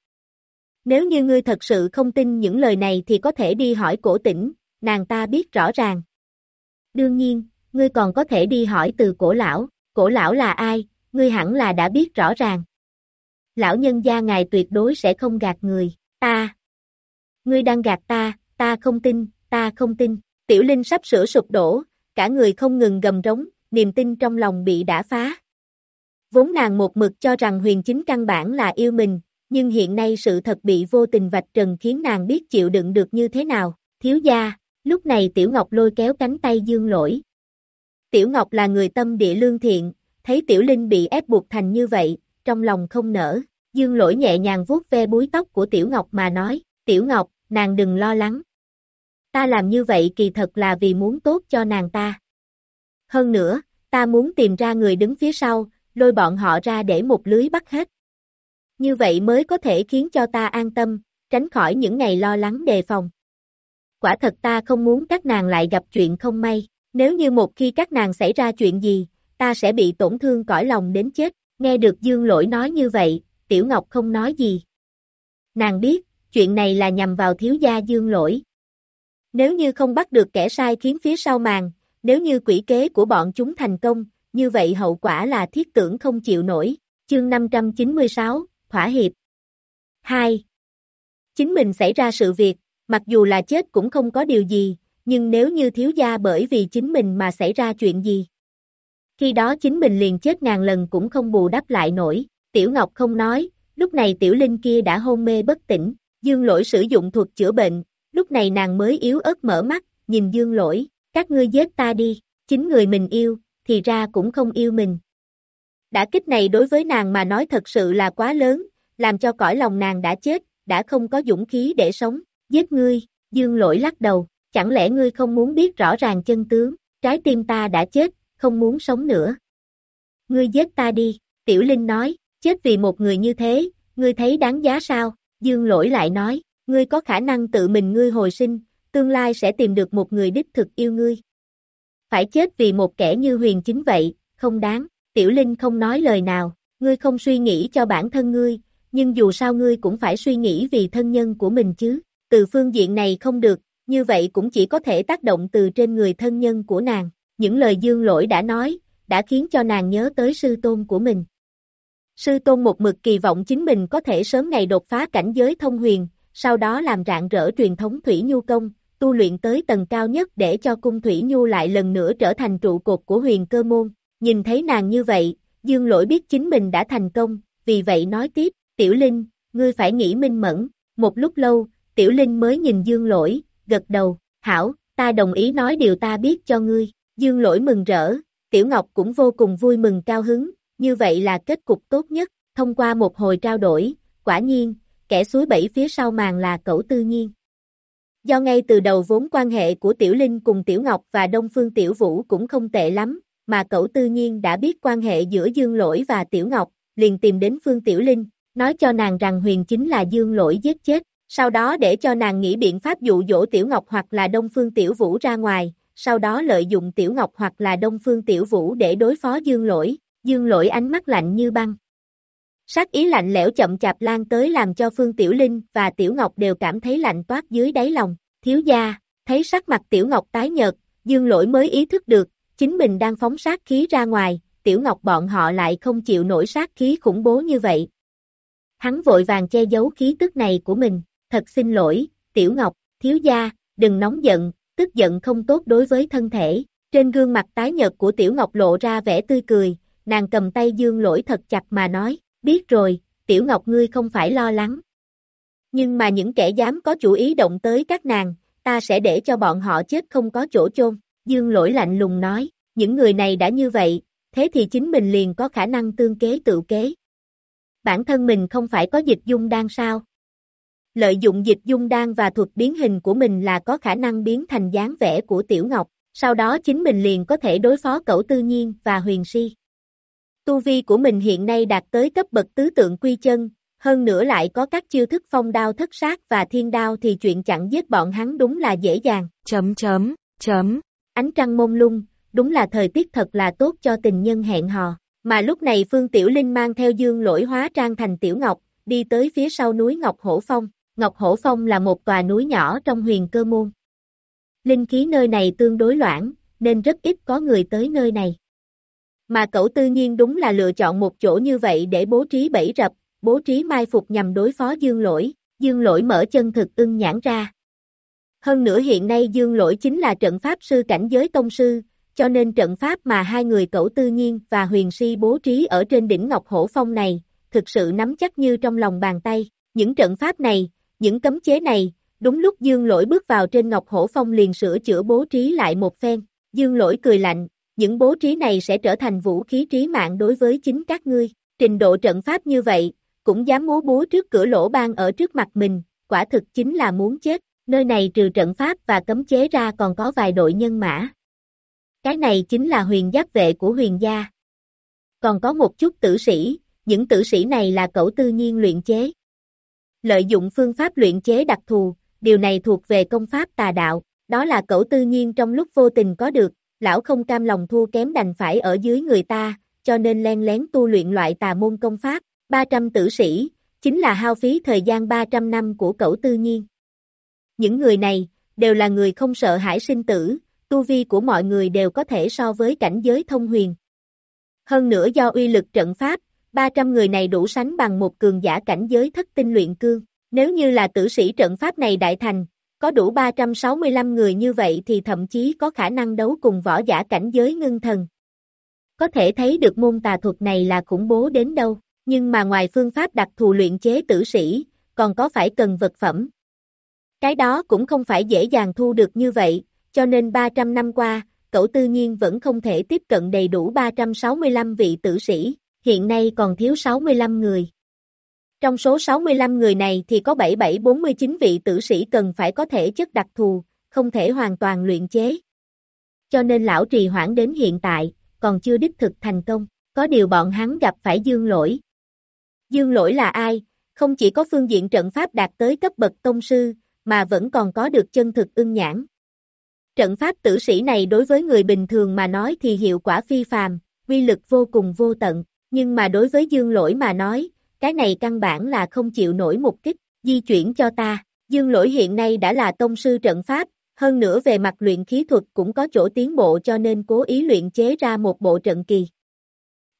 [SPEAKER 2] Nếu như ngươi thật sự không tin những lời này thì có thể đi hỏi cổ tỉnh, nàng ta biết rõ ràng. Đương nhiên, ngươi còn có thể đi hỏi từ cổ lão, cổ lão là ai, ngươi hẳn là đã biết rõ ràng. Lão nhân gia ngài tuyệt đối sẽ không gạt người, ta. Ngươi đang gạt ta, ta không tin, ta không tin. Tiểu Linh sắp sửa sụp đổ, cả người không ngừng gầm rống, niềm tin trong lòng bị đã phá. Vốn nàng một mực cho rằng huyền chính căn bản là yêu mình, nhưng hiện nay sự thật bị vô tình vạch trần khiến nàng biết chịu đựng được như thế nào, thiếu gia, lúc này Tiểu Ngọc lôi kéo cánh tay dương lỗi. Tiểu Ngọc là người tâm địa lương thiện, thấy Tiểu Linh bị ép buộc thành như vậy, trong lòng không nở, dương lỗi nhẹ nhàng vuốt ve búi tóc của Tiểu Ngọc mà nói, Tiểu Ngọc, nàng đừng lo lắng. Ta làm như vậy kỳ thật là vì muốn tốt cho nàng ta. Hơn nữa, ta muốn tìm ra người đứng phía sau, lôi bọn họ ra để một lưới bắt hết. như vậy mới có thể khiến cho ta an tâm, tránh khỏi những ngày lo lắng đề phòng. Quả thật ta không muốn các nàng lại gặp chuyện không may, nếu như một khi các nàng xảy ra chuyện gì, ta sẽ bị tổn thương cõi lòng đến chết, nghe được Dương Lỗi nói như vậy, Tiểu Ngọc không nói gì. Nàng biết, chuyện này là nhằm vào thiếu gia Dương Lỗi. Nếu như không bắt được kẻ sai khiến phía sau màn, nếu như quỷ kế của bọn chúng thành công, như vậy hậu quả là thiết tưởng không chịu nổi. Chương 596, Thỏa Hiệp 2. Chính mình xảy ra sự việc, mặc dù là chết cũng không có điều gì, nhưng nếu như thiếu gia bởi vì chính mình mà xảy ra chuyện gì. Khi đó chính mình liền chết ngàn lần cũng không bù đắp lại nổi, Tiểu Ngọc không nói, lúc này Tiểu Linh kia đã hôn mê bất tỉnh, Dương Lỗi sử dụng thuật chữa bệnh, lúc này nàng mới yếu ớt mở mắt, nhìn Dương Lỗi, các ngươi giết ta đi, chính người mình yêu, thì ra cũng không yêu mình. Đã kích này đối với nàng mà nói thật sự là quá lớn, làm cho cõi lòng nàng đã chết, đã không có dũng khí để sống, giết ngươi, dương lỗi lắc đầu, chẳng lẽ ngươi không muốn biết rõ ràng chân tướng, trái tim ta đã chết, không muốn sống nữa. Ngươi giết ta đi, tiểu linh nói, chết vì một người như thế, ngươi thấy đáng giá sao, dương lỗi lại nói, ngươi có khả năng tự mình ngươi hồi sinh, tương lai sẽ tìm được một người đích thực yêu ngươi. Phải chết vì một kẻ như huyền chính vậy, không đáng, tiểu linh không nói lời nào, ngươi không suy nghĩ cho bản thân ngươi, nhưng dù sao ngươi cũng phải suy nghĩ vì thân nhân của mình chứ, từ phương diện này không được, như vậy cũng chỉ có thể tác động từ trên người thân nhân của nàng, những lời dương lỗi đã nói, đã khiến cho nàng nhớ tới sư tôn của mình. Sư tôn một mực kỳ vọng chính mình có thể sớm ngày đột phá cảnh giới thông huyền, sau đó làm rạng rỡ truyền thống Thủy Nhu Công, tu luyện tới tầng cao nhất để cho cung Thủy Nhu lại lần nữa trở thành trụ cột của huyền cơ môn. Nhìn thấy nàng như vậy, Dương Lỗi biết chính mình đã thành công, vì vậy nói tiếp, Tiểu Linh, ngươi phải nghĩ minh mẫn, một lúc lâu, Tiểu Linh mới nhìn Dương Lỗi, gật đầu, hảo, ta đồng ý nói điều ta biết cho ngươi, Dương Lỗi mừng rỡ, Tiểu Ngọc cũng vô cùng vui mừng cao hứng, như vậy là kết cục tốt nhất, thông qua một hồi trao đổi, quả nhiên, kẻ suối bẫy phía sau màn là cẩu tư nhiên. Do ngay từ đầu vốn quan hệ của Tiểu Linh cùng Tiểu Ngọc và Đông Phương Tiểu Vũ cũng không tệ lắm, mà cậu tự nhiên đã biết quan hệ giữa Dương Lỗi và Tiểu Ngọc, liền tìm đến Phương Tiểu Linh, nói cho nàng rằng huyền chính là Dương Lỗi giết chết, sau đó để cho nàng nghĩ biện pháp dụ dỗ Tiểu Ngọc hoặc là Đông Phương Tiểu Vũ ra ngoài, sau đó lợi dụng Tiểu Ngọc hoặc là Đông Phương Tiểu Vũ để đối phó Dương Lỗi, Dương Lỗi ánh mắt lạnh như băng. Sát ý lạnh lẽo chậm chạp lan tới làm cho Phương Tiểu Linh và Tiểu Ngọc đều cảm thấy lạnh toát dưới đáy lòng, thiếu gia, thấy sắc mặt Tiểu Ngọc tái nhợt, Dương Lỗi mới ý thức được, chính mình đang phóng sát khí ra ngoài, Tiểu Ngọc bọn họ lại không chịu nổi sát khí khủng bố như vậy. Hắn vội vàng che giấu khí tức này của mình, thật xin lỗi, Tiểu Ngọc, thiếu gia, đừng nóng giận, tức giận không tốt đối với thân thể. Trên gương mặt tái nhợt của Tiểu Ngọc lộ ra vẻ tươi cười, nàng cầm tay dương lỗi thật chặt mà nói, biết rồi, Tiểu Ngọc ngươi không phải lo lắng. Nhưng mà những kẻ dám có chủ ý động tới các nàng, ta sẽ để cho bọn họ chết không có chỗ chôn. Dương lỗi lạnh lùng nói, những người này đã như vậy, thế thì chính mình liền có khả năng tương kế tự kế. Bản thân mình không phải có dịch dung đan sao? Lợi dụng dịch dung đan và thuật biến hình của mình là có khả năng biến thành dáng vẻ của Tiểu Ngọc, sau đó chính mình liền có thể đối phó cẩu tư nhiên và huyền si. Tu vi của mình hiện nay đạt tới cấp bậc tứ tượng quy chân, hơn nữa lại có các chiêu thức phong đao thất sát và thiên đao thì chuyện chặn giết bọn hắn đúng là dễ dàng. Chấm chấm, chấm. Ánh trăng mông lung, đúng là thời tiết thật là tốt cho tình nhân hẹn hò. Mà lúc này Phương Tiểu Linh mang theo dương lỗi hóa trang thành Tiểu Ngọc, đi tới phía sau núi Ngọc Hổ Phong. Ngọc Hổ Phong là một tòa núi nhỏ trong huyền cơ môn. Linh khí nơi này tương đối loãng, nên rất ít có người tới nơi này. Mà cậu tự nhiên đúng là lựa chọn một chỗ như vậy để bố trí bẫy rập, bố trí mai phục nhằm đối phó dương lỗi, dương lỗi mở chân thực ưng nhãn ra. Hơn nữa hiện nay dương lỗi chính là trận pháp sư cảnh giới tông sư, cho nên trận pháp mà hai người cậu tư nhiên và huyền si bố trí ở trên đỉnh Ngọc Hổ Phong này, thực sự nắm chắc như trong lòng bàn tay. Những trận pháp này, những cấm chế này, đúng lúc Dương Lỗi bước vào trên Ngọc Hổ Phong liền sửa chữa bố trí lại một phen. Dương Lỗi cười lạnh, những bố trí này sẽ trở thành vũ khí trí mạng đối với chính các ngươi. Trình độ trận pháp như vậy, cũng dám múa búa trước cửa lỗ ban ở trước mặt mình, quả thực chính là muốn chết. Nơi này trừ trận pháp và cấm chế ra còn có vài đội nhân mã. Cái này chính là huyền giáp vệ của huyền gia. Còn có một chút tử sĩ, những tử sĩ này là cẩu tư nhiên luyện chế. Lợi dụng phương pháp luyện chế đặc thù, điều này thuộc về công pháp tà đạo, đó là cẩu tư nhiên trong lúc vô tình có được, lão không cam lòng thua kém đành phải ở dưới người ta, cho nên len lén tu luyện loại tà môn công pháp, 300 tử sĩ, chính là hao phí thời gian 300 năm của cẩu tư nhiên. Những người này, đều là người không sợ hãi sinh tử, tu vi của mọi người đều có thể so với cảnh giới thông huyền. Hơn nữa do uy lực trận pháp, 300 người này đủ sánh bằng một cường giả cảnh giới thất tinh luyện cương. Nếu như là tử sĩ trận pháp này đại thành, có đủ 365 người như vậy thì thậm chí có khả năng đấu cùng võ giả cảnh giới ngưng thần. Có thể thấy được môn tà thuật này là khủng bố đến đâu, nhưng mà ngoài phương pháp đặc thù luyện chế tử sĩ, còn có phải cần vật phẩm. Cái đó cũng không phải dễ dàng thu được như vậy, cho nên 300 năm qua, cậu tư nhiên vẫn không thể tiếp cận đầy đủ 365 vị tử sĩ, hiện nay còn thiếu 65 người. Trong số 65 người này thì có 7749 vị tử sĩ cần phải có thể chất đặc thù, không thể hoàn toàn luyện chế. Cho nên lão trì hoãn đến hiện tại, còn chưa đích thực thành công, có điều bọn hắn gặp phải dương lỗi. Dương lỗi là ai? Không chỉ có phương diện trận pháp đạt tới cấp bậc tông sư, mà vẫn còn có được chân thực ưng nhãn. Trận pháp tử sĩ này đối với người bình thường mà nói thì hiệu quả phi phàm, uy lực vô cùng vô tận, nhưng mà đối với dương lỗi mà nói, cái này căn bản là không chịu nổi một kích, di chuyển cho ta. Dương lỗi hiện nay đã là tông sư trận pháp, hơn nữa về mặt luyện khí thuật cũng có chỗ tiến bộ cho nên cố ý luyện chế ra một bộ trận kỳ.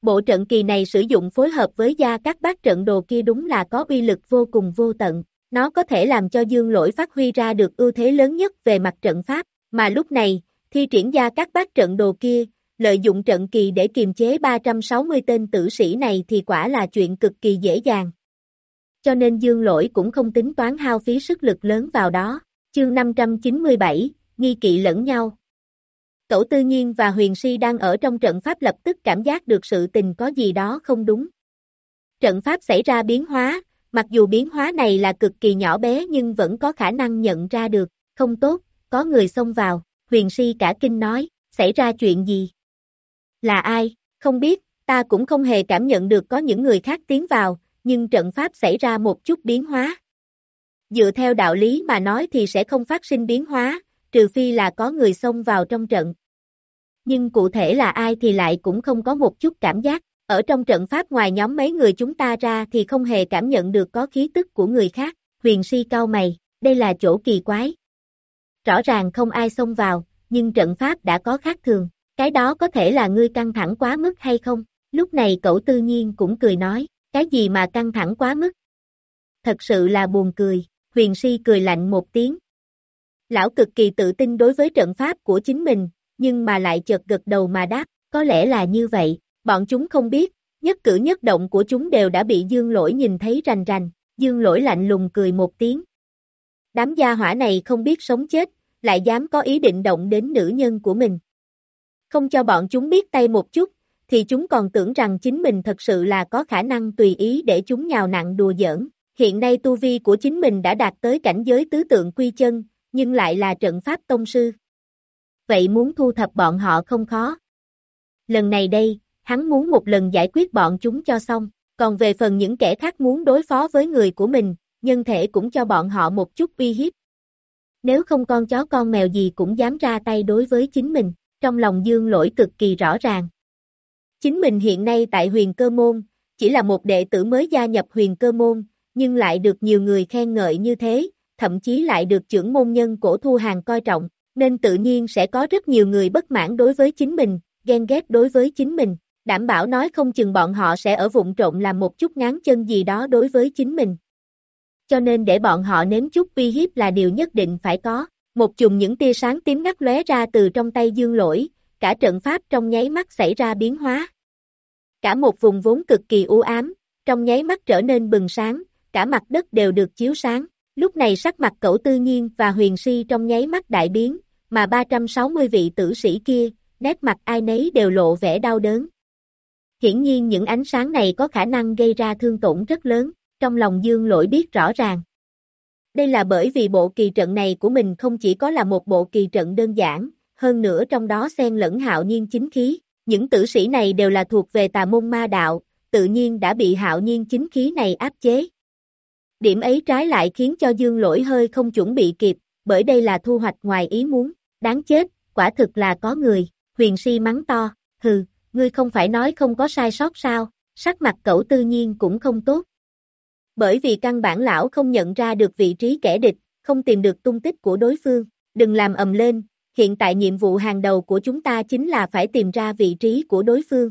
[SPEAKER 2] Bộ trận kỳ này sử dụng phối hợp với gia các bát trận đồ kia đúng là có uy lực vô cùng vô tận, nó có thể làm cho dương lỗi phát huy ra được ưu thế lớn nhất về mặt trận pháp, mà lúc này, thi triển gia các bát trận đồ kia, lợi dụng trận kỳ để kiềm chế 360 tên tử sĩ này thì quả là chuyện cực kỳ dễ dàng. Cho nên dương lỗi cũng không tính toán hao phí sức lực lớn vào đó. Chương 597, nghi kỵ lẫn nhau. tổ tư nhiên và huyền si đang ở trong trận pháp lập tức cảm giác được sự tình có gì đó không đúng. Trận pháp xảy ra biến hóa, mặc dù biến hóa này là cực kỳ nhỏ bé nhưng vẫn có khả năng nhận ra được, không tốt, có người xông vào, huyền si cả kinh nói, xảy ra chuyện gì? Là ai? Không biết, ta cũng không hề cảm nhận được có những người khác tiến vào, nhưng trận pháp xảy ra một chút biến hóa. Dựa theo đạo lý mà nói thì sẽ không phát sinh biến hóa, trừ phi là có người xông vào trong trận. Nhưng cụ thể là ai thì lại cũng không có một chút cảm giác, ở trong trận pháp ngoài nhóm mấy người chúng ta ra thì không hề cảm nhận được có khí tức của người khác, huyền si cao mày, đây là chỗ kỳ quái. Rõ ràng không ai xông vào, nhưng trận pháp đã có khác thường, cái đó có thể là ngươi căng thẳng quá mức hay không? Lúc này cậu tư nhiên cũng cười nói, cái gì mà căng thẳng quá mức? Thật sự là buồn cười, huyền si cười lạnh một tiếng. Lão cực kỳ tự tin đối với trận pháp của chính mình, nhưng mà lại chợt gật đầu mà đáp, có lẽ là như vậy, bọn chúng không biết, nhất cử nhất động của chúng đều đã bị dương lỗi nhìn thấy rành rành, dương lỗi lạnh lùng cười một tiếng. Đám gia hỏa này không biết sống chết, lại dám có ý định động đến nữ nhân của mình. Không cho bọn chúng biết tay một chút, thì chúng còn tưởng rằng chính mình thật sự là có khả năng tùy ý để chúng nhào nặng đùa giỡn. Hiện nay tu vi của chính mình đã đạt tới cảnh giới tứ tượng quy chân, nhưng lại là trận pháp tông sư. Vậy muốn thu thập bọn họ không khó. Lần này đây, hắn muốn một lần giải quyết bọn chúng cho xong, còn về phần những kẻ khác muốn đối phó với người của mình, nhân thể cũng cho bọn họ một chút uy hiếp. Nếu không con chó con mèo gì cũng dám ra tay đối với chính mình, trong lòng dương lỗi cực kỳ rõ ràng. Chính mình hiện nay tại huyền cơ môn, chỉ là một đệ tử mới gia nhập huyền cơ môn, nhưng lại được nhiều người khen ngợi như thế, thậm chí lại được trưởng môn nhân cổ thu hàng coi trọng, nên tự nhiên sẽ có rất nhiều người bất mãn đối với chính mình, ghen ghét đối với chính mình, đảm bảo nói không chừng bọn họ sẽ ở vụn trộn làm một chút ngán chân gì đó đối với chính mình. Cho nên để bọn họ nếm chút uy hiếp là điều nhất định phải có. Một chùm những tia sáng tím ngắt lóe ra từ trong tay dương lỗi, cả trận pháp trong nháy mắt xảy ra biến hóa. Cả một vùng vốn cực kỳ u ám, trong nháy mắt trở nên bừng sáng, cả mặt đất đều được chiếu sáng. Lúc này sắc mặt cậu tư nhiên và huyền si trong nháy mắt đại biến, mà 360 vị tử sĩ kia, nét mặt ai nấy đều lộ vẻ đau đớn. Hiển nhiên những ánh sáng này có khả năng gây ra thương tổn rất lớn, trong lòng dương lỗi biết rõ ràng. Đây là bởi vì bộ kỳ trận này của mình không chỉ có là một bộ kỳ trận đơn giản, hơn nữa trong đó xen lẫn hạo nhiên chính khí. Những tử sĩ này đều là thuộc về tà môn ma đạo, tự nhiên đã bị hạo nhiên chính khí này áp chế. Điểm ấy trái lại khiến cho dương lỗi hơi không chuẩn bị kịp, bởi đây là thu hoạch ngoài ý muốn, đáng chết, quả thực là có người, huyền si mắng to, hừ, ngươi không phải nói không có sai sót sao, sắc mặt cậu tư nhiên cũng không tốt. Bởi vì căn bản lão không nhận ra được vị trí kẻ địch, không tìm được tung tích của đối phương, đừng làm ầm lên, hiện tại nhiệm vụ hàng đầu của chúng ta chính là phải tìm ra vị trí của đối phương.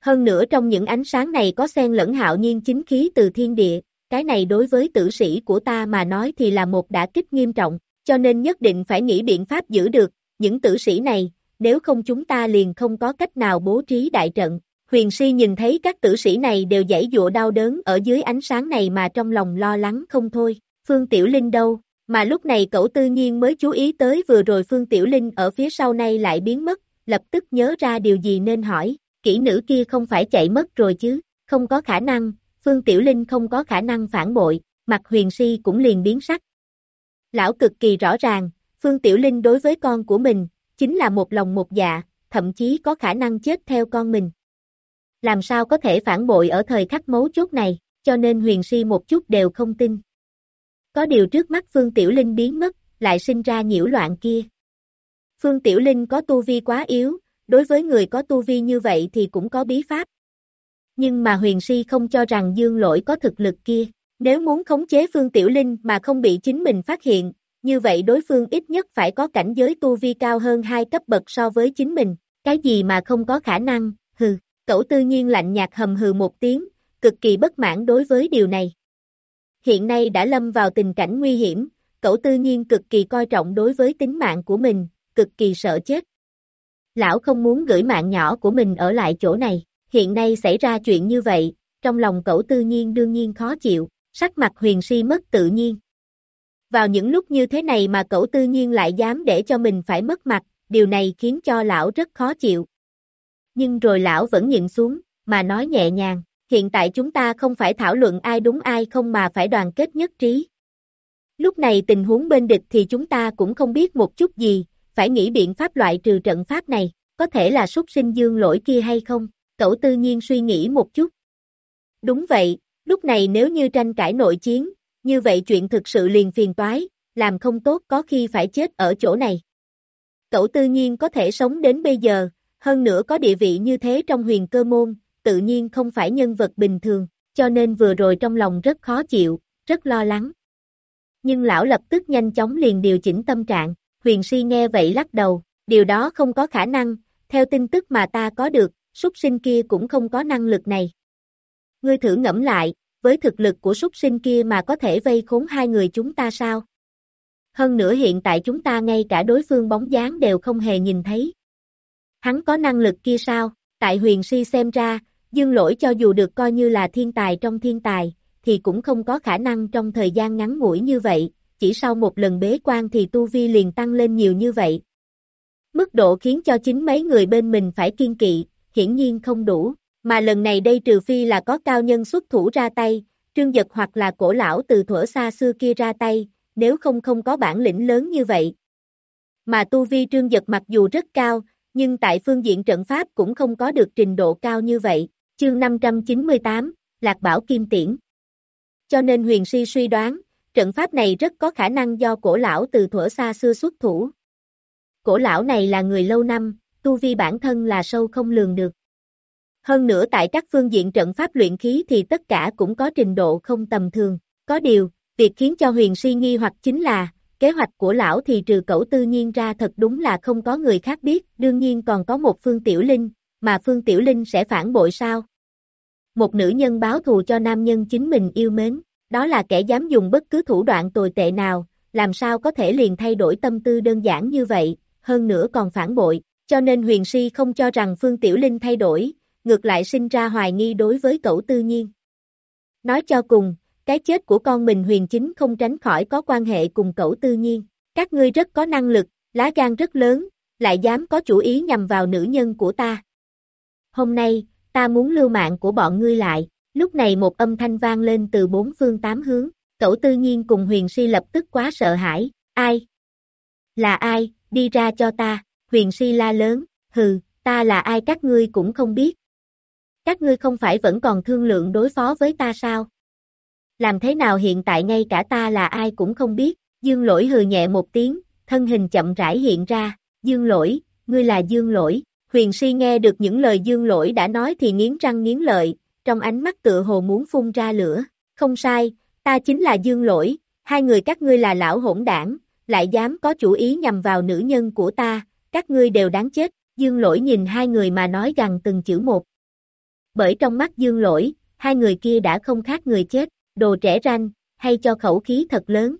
[SPEAKER 2] Hơn nữa trong những ánh sáng này có xen lẫn hạo nhiên chính khí từ thiên địa, cái này đối với tử sĩ của ta mà nói thì là một đả kích nghiêm trọng, cho nên nhất định phải nghĩ biện pháp giữ được, những tử sĩ này, nếu không chúng ta liền không có cách nào bố trí đại trận. Huyền si nhìn thấy các tử sĩ này đều dãy dụa đau đớn ở dưới ánh sáng này mà trong lòng lo lắng không thôi, Phương Tiểu Linh đâu, mà lúc này cậu Tư nhiên mới chú ý tới vừa rồi Phương Tiểu Linh ở phía sau này lại biến mất, lập tức nhớ ra điều gì nên hỏi, kỹ nữ kia không phải chạy mất rồi chứ, không có khả năng, Phương Tiểu Linh không có khả năng phản bội, mặt huyền si cũng liền biến sắc. Lão cực kỳ rõ ràng, Phương Tiểu Linh đối với con của mình, chính là một lòng một dạ, thậm chí có khả năng chết theo con mình. Làm sao có thể phản bội ở thời khắc mấu chốt này, cho nên huyền si một chút đều không tin. Có điều trước mắt Phương Tiểu Linh biến mất, lại sinh ra nhiễu loạn kia. Phương Tiểu Linh có tu vi quá yếu, đối với người có tu vi như vậy thì cũng có bí pháp. Nhưng mà huyền si không cho rằng dương lỗi có thực lực kia. Nếu muốn khống chế Phương Tiểu Linh mà không bị chính mình phát hiện, như vậy đối phương ít nhất phải có cảnh giới tu vi cao hơn hai cấp bậc so với chính mình. Cái gì mà không có khả năng, hừ, Cẩu tư nhiên lạnh nhạt hầm hừ một tiếng, cực kỳ bất mãn đối với điều này. Hiện nay đã lâm vào tình cảnh nguy hiểm, Cẩu tư nhiên cực kỳ coi trọng đối với tính mạng của mình, cực kỳ sợ chết. Lão không muốn gửi mạng nhỏ của mình ở lại chỗ này, hiện nay xảy ra chuyện như vậy, trong lòng Cẩu tư nhiên đương nhiên khó chịu, sắc mặt huyền si mất tự nhiên. Vào những lúc như thế này mà cậu tư nhiên lại dám để cho mình phải mất mặt, điều này khiến cho lão rất khó chịu. Nhưng rồi lão vẫn nhìn xuống, mà nói nhẹ nhàng, hiện tại chúng ta không phải thảo luận ai đúng ai không mà phải đoàn kết nhất trí. Lúc này tình huống bên địch thì chúng ta cũng không biết một chút gì, phải nghĩ biện pháp loại trừ trận pháp này, có thể là súc sinh dương lỗi kia hay không, cậu Tư nhiên suy nghĩ một chút. Đúng vậy, lúc này nếu như tranh cãi nội chiến, như vậy chuyện thực sự liền phiền toái, làm không tốt có khi phải chết ở chỗ này. Cậu Tư nhiên có thể sống đến bây giờ, hơn nữa có địa vị như thế trong huyền cơ môn, tự nhiên không phải nhân vật bình thường, cho nên vừa rồi trong lòng rất khó chịu, rất lo lắng. Nhưng lão lập tức nhanh chóng liền điều chỉnh tâm trạng, huyền si nghe vậy lắc đầu, điều đó không có khả năng, theo tin tức mà ta có được, súc sinh kia cũng không có năng lực này. Ngươi thử ngẫm lại, với thực lực của súc sinh kia mà có thể vây khốn hai người chúng ta sao? Hơn nữa hiện tại chúng ta ngay cả đối phương bóng dáng đều không hề nhìn thấy. Hắn có năng lực kia sao? Tại huyền si xem ra, dương lỗi cho dù được coi như là thiên tài trong thiên tài, thì cũng không có khả năng trong thời gian ngắn ngủi như vậy, chỉ sau một lần bế quan thì tu vi liền tăng lên nhiều như vậy. Mức độ khiến cho chính mấy người bên mình phải kiên kỵ, hiển nhiên không đủ, mà lần này đây trừ phi là có cao nhân xuất thủ ra tay, trương giật hoặc là cổ lão từ thuở xa xưa kia ra tay, nếu không không có bản lĩnh lớn như vậy. Mà tu vi trương giật mặc dù rất cao, nhưng tại phương diện trận pháp cũng không có được trình độ cao như vậy, chương 598, Lạc Bảo Kim Tiễn. Cho nên huyền si suy đoán, trận pháp này rất có khả năng do cổ lão từ thuở xa xưa xuất thủ. Cổ lão này là người lâu năm, tu vi bản thân là sâu không lường được. Hơn nữa tại các phương diện trận pháp luyện khí thì tất cả cũng có trình độ không tầm thường. Có điều, việc khiến cho huyền si nghi hoặc chính là, kế hoạch của lão thì trừ cẩu tư nhiên ra thật đúng là không có người khác biết, đương nhiên còn có một phương tiểu linh, mà phương tiểu linh sẽ phản bội sao? Một nữ nhân báo thù cho nam nhân chính mình yêu mến, đó là kẻ dám dùng bất cứ thủ đoạn tồi tệ nào, làm sao có thể liền thay đổi tâm tư đơn giản như vậy, hơn nữa còn phản bội, cho nên huyền si không cho rằng Phương Tiểu Linh thay đổi, ngược lại sinh ra hoài nghi đối với Cẩu tư nhiên. Nói cho cùng, cái chết của con mình huyền chính không tránh khỏi có quan hệ cùng cậu tư nhiên, các ngươi rất có năng lực, lá gan rất lớn, lại dám có chủ ý nhằm vào nữ nhân của ta. Hôm nay, ta muốn lưu mạng của bọn ngươi lại, lúc này một âm thanh vang lên từ bốn phương tám hướng, cậu tư nhiên cùng huyền si lập tức quá sợ hãi, ai? Là ai, đi ra cho ta, huyền si la lớn, hừ, ta là ai các ngươi cũng không biết. Các ngươi không phải vẫn còn thương lượng đối phó với ta sao? Làm thế nào hiện tại ngay cả ta là ai cũng không biết, dương lỗi hừ nhẹ một tiếng, thân hình chậm rãi hiện ra, dương lỗi, ngươi là dương lỗi, huyền si nghe được những lời dương lỗi đã nói thì nghiến răng nghiến lợi, trong ánh mắt tựa hồ muốn phun ra lửa, không sai, ta chính là dương lỗi, hai người các ngươi là lão hỗn đảng, lại dám có chủ ý nhằm vào nữ nhân của ta, các ngươi đều đáng chết, dương lỗi nhìn hai người mà nói gần từng chữ một. Bởi trong mắt dương lỗi, hai người kia đã không khác người chết, đồ trẻ ranh, hay cho khẩu khí thật lớn.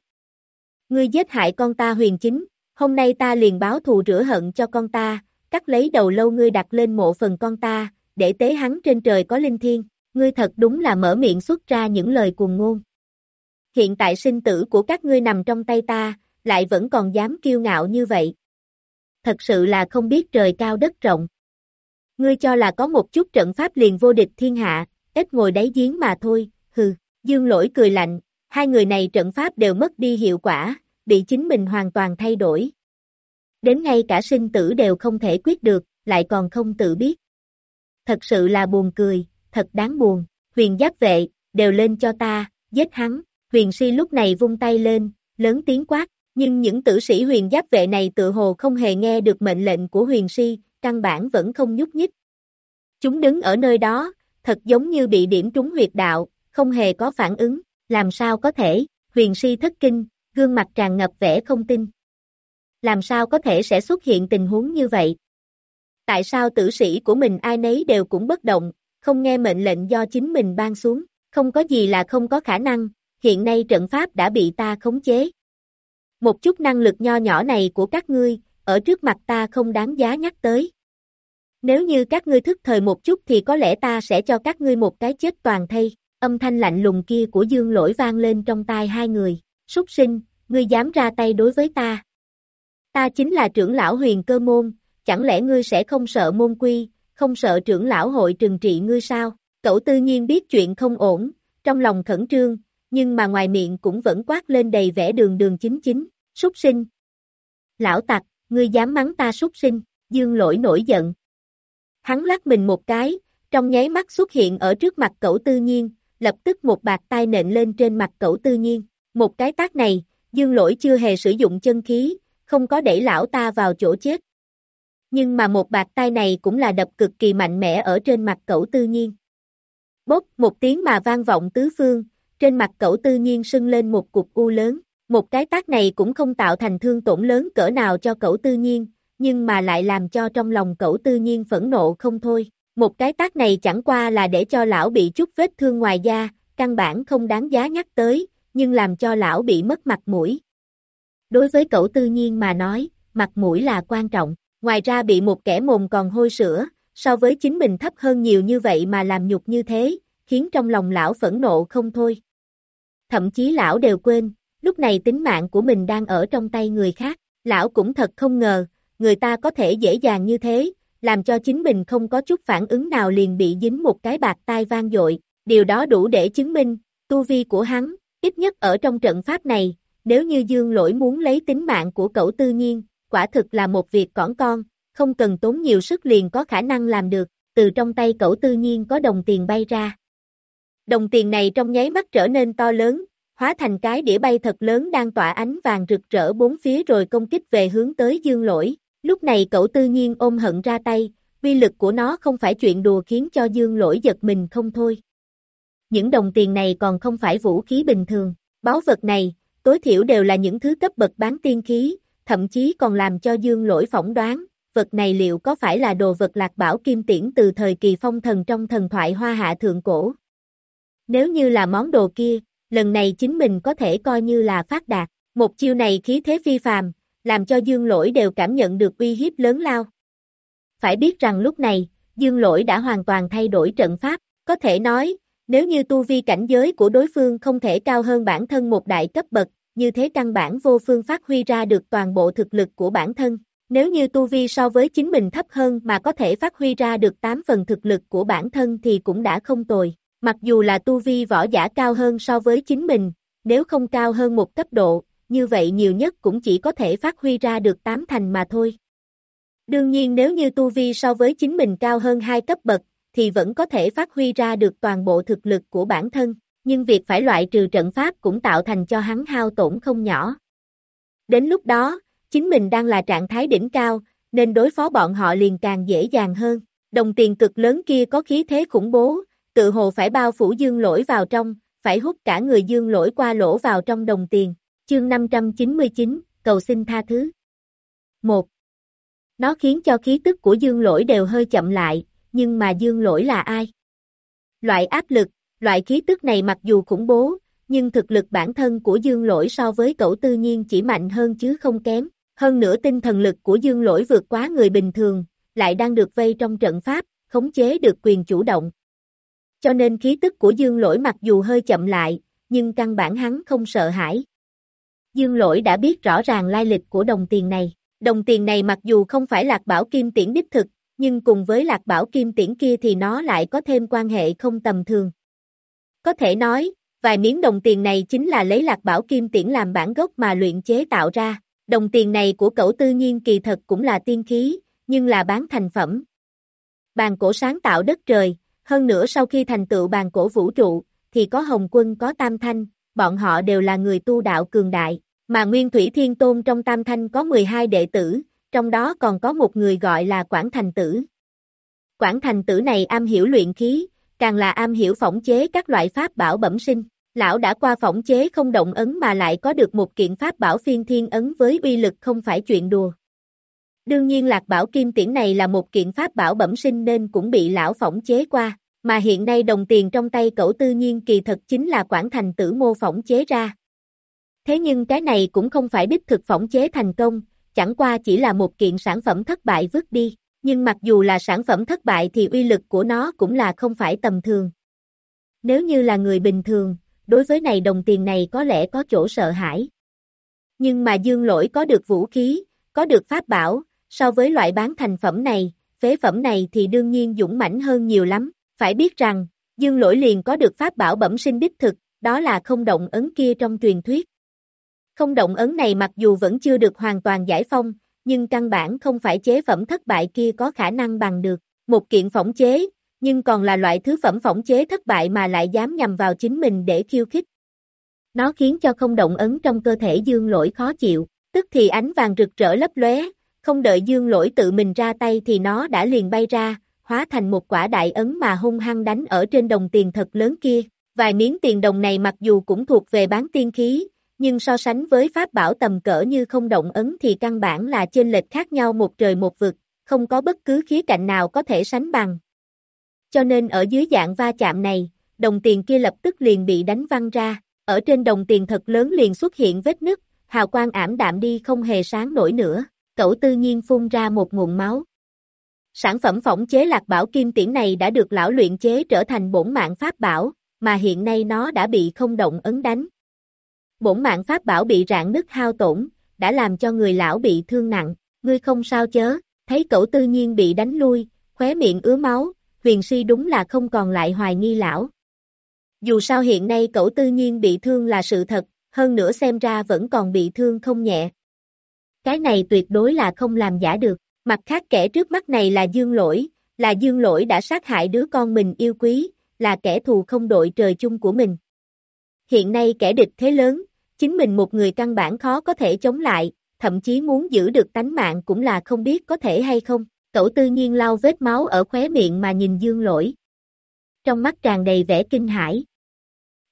[SPEAKER 2] Ngươi giết hại con ta huyền chính, hôm nay ta liền báo thù rửa hận cho con ta, cắt lấy đầu lâu ngươi đặt lên mộ phần con ta, để tế hắn trên trời có linh thiên, ngươi thật đúng là mở miệng xuất ra những lời cuồng ngôn. Hiện tại sinh tử của các ngươi nằm trong tay ta, lại vẫn còn dám kiêu ngạo như vậy. Thật sự là không biết trời cao đất rộng. Ngươi cho là có một chút trận pháp liền vô địch thiên hạ, ít ngồi đáy giếng mà thôi, hừ, dương lỗi cười lạnh, hai người này trận pháp đều mất đi hiệu quả, bị chính mình hoàn toàn thay đổi. Đến ngay cả sinh tử đều không thể quyết được, lại còn không tự biết. Thật sự là buồn cười, thật đáng buồn, huyền giáp vệ, đều lên cho ta, giết hắn, huyền si lúc này vung tay lên, lớn tiếng quát, nhưng những tử sĩ huyền giáp vệ này tự hồ không hề nghe được mệnh lệnh của huyền si, căn bản vẫn không nhúc nhích. Chúng đứng ở nơi đó, thật giống như bị điểm trúng huyệt đạo, không hề có phản ứng, làm sao có thể, huyền si thất kinh, gương mặt tràn ngập vẻ không tin. Làm sao có thể sẽ xuất hiện tình huống như vậy? Tại sao tử sĩ của mình ai nấy đều cũng bất động, không nghe mệnh lệnh do chính mình ban xuống, không có gì là không có khả năng, hiện nay trận pháp đã bị ta khống chế. Một chút năng lực nho nhỏ này của các ngươi, ở trước mặt ta không đáng giá nhắc tới. Nếu như các ngươi thức thời một chút thì có lẽ ta sẽ cho các ngươi một cái chết toàn thây. Âm thanh lạnh lùng kia của dương lỗi vang lên trong tai hai người. Súc sinh, ngươi dám ra tay đối với ta. Ta chính là trưởng lão huyền cơ môn, chẳng lẽ ngươi sẽ không sợ môn quy, không sợ trưởng lão hội trừng trị ngươi sao? Cậu Tư nhiên biết chuyện không ổn, trong lòng khẩn trương, nhưng mà ngoài miệng cũng vẫn quát lên đầy vẻ đường đường chính chính, súc sinh. Lão tặc, ngươi dám mắng ta súc sinh, dương lỗi nổi giận. Hắn lắc mình một cái, trong nháy mắt xuất hiện ở trước mặt cậu tư nhiên, lập tức một bạc tay nện lên trên mặt cậu tư nhiên. Một cái tác này, dương lỗi chưa hề sử dụng chân khí, không có đẩy lão ta vào chỗ chết. Nhưng mà một bạc tay này cũng là đập cực kỳ mạnh mẽ ở trên mặt cậu tư nhiên. Bốc một tiếng mà vang vọng tứ phương, trên mặt cậu tư nhiên sưng lên một cục u lớn. Một cái tác này cũng không tạo thành thương tổn lớn cỡ nào cho cậu tư nhiên, nhưng mà lại làm cho trong lòng cậu tư nhiên phẫn nộ không thôi. Một cái tác này chẳng qua là để cho lão bị chút vết thương ngoài da, căn bản không đáng giá nhắc tới, nhưng làm cho lão bị mất mặt mũi. Đối với cậu tư nhiên mà nói, mặt mũi là quan trọng, ngoài ra bị một kẻ mồm còn hôi sữa, so với chính mình thấp hơn nhiều như vậy mà làm nhục như thế, khiến trong lòng lão phẫn nộ không thôi. Thậm chí lão đều quên, lúc này tính mạng của mình đang ở trong tay người khác, lão cũng thật không ngờ, người ta có thể dễ dàng như thế, làm cho chính mình không có chút phản ứng nào liền bị dính một cái bạc tai vang dội, điều đó đủ để chứng minh, tu vi của hắn, ít nhất ở trong trận pháp này, nếu như dương lỗi muốn lấy tính mạng của cậu tư nhiên, quả thực là một việc cỏn con, không cần tốn nhiều sức liền có khả năng làm được, từ trong tay cậu tư nhiên có đồng tiền bay ra. Đồng tiền này trong nháy mắt trở nên to lớn, hóa thành cái đĩa bay thật lớn đang tỏa ánh vàng rực rỡ bốn phía rồi công kích về hướng tới dương lỗi. Lúc này cậu tư nhiên ôm hận ra tay, vi lực của nó không phải chuyện đùa khiến cho dương lỗi giật mình không thôi. Những đồng tiền này còn không phải vũ khí bình thường, báu vật này, tối thiểu đều là những thứ cấp bậc bán tiên khí, thậm chí còn làm cho dương lỗi phỏng đoán, vật này liệu có phải là đồ vật lạc bảo kim tiễn từ thời kỳ phong thần trong thần thoại hoa hạ thượng cổ. Nếu như là món đồ kia, lần này chính mình có thể coi như là phát đạt, một chiêu này khí thế phi phàm, làm cho dương lỗi đều cảm nhận được uy hiếp lớn lao. Phải biết rằng lúc này, dương lỗi đã hoàn toàn thay đổi trận pháp, có thể nói, nếu như tu vi cảnh giới của đối phương không thể cao hơn bản thân một đại cấp bậc, như thế căn bản vô phương phát huy ra được toàn bộ thực lực của bản thân. Nếu như tu vi so với chính mình thấp hơn mà có thể phát huy ra được 8 phần thực lực của bản thân thì cũng đã không tồi. Mặc dù là tu vi võ giả cao hơn so với chính mình, nếu không cao hơn một cấp độ, như vậy nhiều nhất cũng chỉ có thể phát huy ra được 8 thành mà thôi. Đương nhiên nếu như tu vi so với chính mình cao hơn hai cấp bậc, thì vẫn có thể phát huy ra được toàn bộ thực lực của bản thân, nhưng việc phải loại trừ trận pháp cũng tạo thành cho hắn hao tổn không nhỏ. Đến lúc đó, chính mình đang là trạng thái đỉnh cao, nên đối phó bọn họ liền càng dễ dàng hơn. Đồng tiền cực lớn kia có khí thế khủng bố, tự hồ phải bao phủ dương lỗi vào trong, phải hút cả người dương lỗi qua lỗ vào trong đồng tiền. Chương 599, cầu xin tha thứ. 1. Nó khiến cho khí tức của dương lỗi đều hơi chậm lại, nhưng mà dương lỗi là ai? Loại áp lực, loại khí tức này mặc dù khủng bố, nhưng thực lực bản thân của dương lỗi so với cậu tư nhiên chỉ mạnh hơn chứ không kém. Hơn nữa tinh thần lực của dương lỗi vượt quá người bình thường, lại đang được vây trong trận pháp, khống chế được quyền chủ động. Cho nên khí tức của dương lỗi mặc dù hơi chậm lại, nhưng căn bản hắn không sợ hãi. Dương lỗi đã biết rõ ràng lai lịch của đồng tiền này. Đồng tiền này mặc dù không phải lạc bảo kim tiễn đích thực, nhưng cùng với lạc bảo kim tiễn kia thì nó lại có thêm quan hệ không tầm thường. Có thể nói, vài miếng đồng tiền này chính là lấy lạc bảo kim tiễn làm bản gốc mà luyện chế tạo ra. Đồng tiền này của cậu tư nhiên kỳ thật cũng là tiên khí, nhưng là bán thành phẩm. Bàn cổ sáng tạo đất trời, hơn nữa sau khi thành tựu bàn cổ vũ trụ, thì có Hồng Quân có Tam Thanh, bọn họ đều là người tu đạo cường đại, mà Nguyên Thủy Thiên Tôn trong Tam Thanh có 12 đệ tử, trong đó còn có một người gọi là Quảng Thành Tử. Quảng Thành Tử này am hiểu luyện khí, càng là am hiểu phỏng chế các loại pháp bảo bẩm sinh. Lão đã qua phỏng chế không động ấn mà lại có được một kiện pháp bảo phiên thiên ấn với uy lực không phải chuyện đùa. Đương nhiên lạc bảo kim tiễn này là một kiện pháp bảo bẩm sinh nên cũng bị lão phỏng chế qua, mà hiện nay đồng tiền trong tay cậu tư nhiên kỳ thật chính là quản thành tử mô phỏng chế ra. Thế nhưng cái này cũng không phải đích thực phỏng chế thành công, chẳng qua chỉ là một kiện sản phẩm thất bại vứt đi, nhưng mặc dù là sản phẩm thất bại thì uy lực của nó cũng là không phải tầm thường. Nếu như là người bình thường, đối với này đồng tiền này có lẽ có chỗ sợ hãi. Nhưng mà dương lỗi có được vũ khí, có được pháp bảo, so với loại bán thành phẩm này, phế phẩm này thì đương nhiên dũng mãnh hơn nhiều lắm, phải biết rằng, dương lỗi liền có được pháp bảo bẩm sinh đích thực, đó là không động ấn kia trong truyền thuyết. Không động ấn này mặc dù vẫn chưa được hoàn toàn giải phong, nhưng căn bản không phải chế phẩm thất bại kia có khả năng bằng được. Một kiện phỏng chế, nhưng còn là loại thứ phẩm phỏng chế thất bại mà lại dám nhằm vào chính mình để khiêu khích. Nó khiến cho không động ấn trong cơ thể dương lỗi khó chịu, tức thì ánh vàng rực rỡ lấp lóe, không đợi dương lỗi tự mình ra tay thì nó đã liền bay ra, hóa thành một quả đại ấn mà hung hăng đánh ở trên đồng tiền thật lớn kia. Vài miếng tiền đồng này mặc dù cũng thuộc về bán tiên khí, nhưng so sánh với pháp bảo tầm cỡ như không động ấn thì căn bản là trên lệch khác nhau một trời một vực, không có bất cứ khía cạnh nào có thể sánh bằng. Cho nên ở dưới dạng va chạm này, đồng tiền kia lập tức liền bị đánh văng ra, ở trên đồng tiền thật lớn liền xuất hiện vết nứt, hào quang ảm đạm đi không hề sáng nổi nữa, cậu tư nhiên phun ra một nguồn máu. Sản phẩm phỏng chế lạc bảo kim tiễn này đã được lão luyện chế trở thành bổn mạng pháp bảo, mà hiện nay nó đã bị không động ấn đánh. Bổn mạng pháp bảo bị rạn nứt hao tổn, đã làm cho người lão bị thương nặng, ngươi không sao chớ, thấy cậu tư nhiên bị đánh lui, khóe miệng ứa máu, huyền si đúng là không còn lại hoài nghi lão. Dù sao hiện nay cậu tư nhiên bị thương là sự thật, hơn nữa xem ra vẫn còn bị thương không nhẹ. Cái này tuyệt đối là không làm giả được, mặt khác kẻ trước mắt này là dương lỗi, là dương lỗi đã sát hại đứa con mình yêu quý, là kẻ thù không đội trời chung của mình. Hiện nay kẻ địch thế lớn, chính mình một người căn bản khó có thể chống lại, thậm chí muốn giữ được tánh mạng cũng là không biết có thể hay không. Cậu tư nhiên lau vết máu ở khóe miệng mà nhìn dương lỗi. Trong mắt tràn đầy vẻ kinh hãi.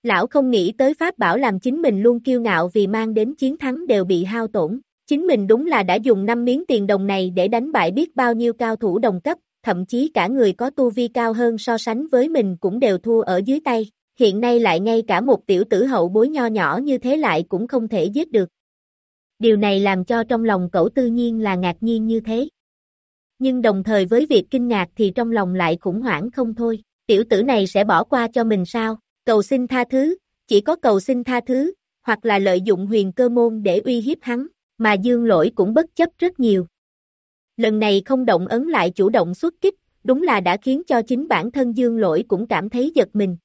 [SPEAKER 2] Lão không nghĩ tới pháp bảo làm chính mình luôn kiêu ngạo vì mang đến chiến thắng đều bị hao tổn. Chính mình đúng là đã dùng 5 miếng tiền đồng này để đánh bại biết bao nhiêu cao thủ đồng cấp, thậm chí cả người có tu vi cao hơn so sánh với mình cũng đều thua ở dưới tay. Hiện nay lại ngay cả một tiểu tử hậu bối nho nhỏ như thế lại cũng không thể giết được. Điều này làm cho trong lòng cậu tư nhiên là ngạc nhiên như thế nhưng đồng thời với việc kinh ngạc thì trong lòng lại khủng hoảng không thôi, tiểu tử này sẽ bỏ qua cho mình sao, cầu xin tha thứ, chỉ có cầu xin tha thứ, hoặc là lợi dụng huyền cơ môn để uy hiếp hắn, mà dương lỗi cũng bất chấp rất nhiều. Lần này không động ấn lại chủ động xuất kích, đúng là đã khiến cho chính bản thân dương lỗi cũng cảm thấy giật mình.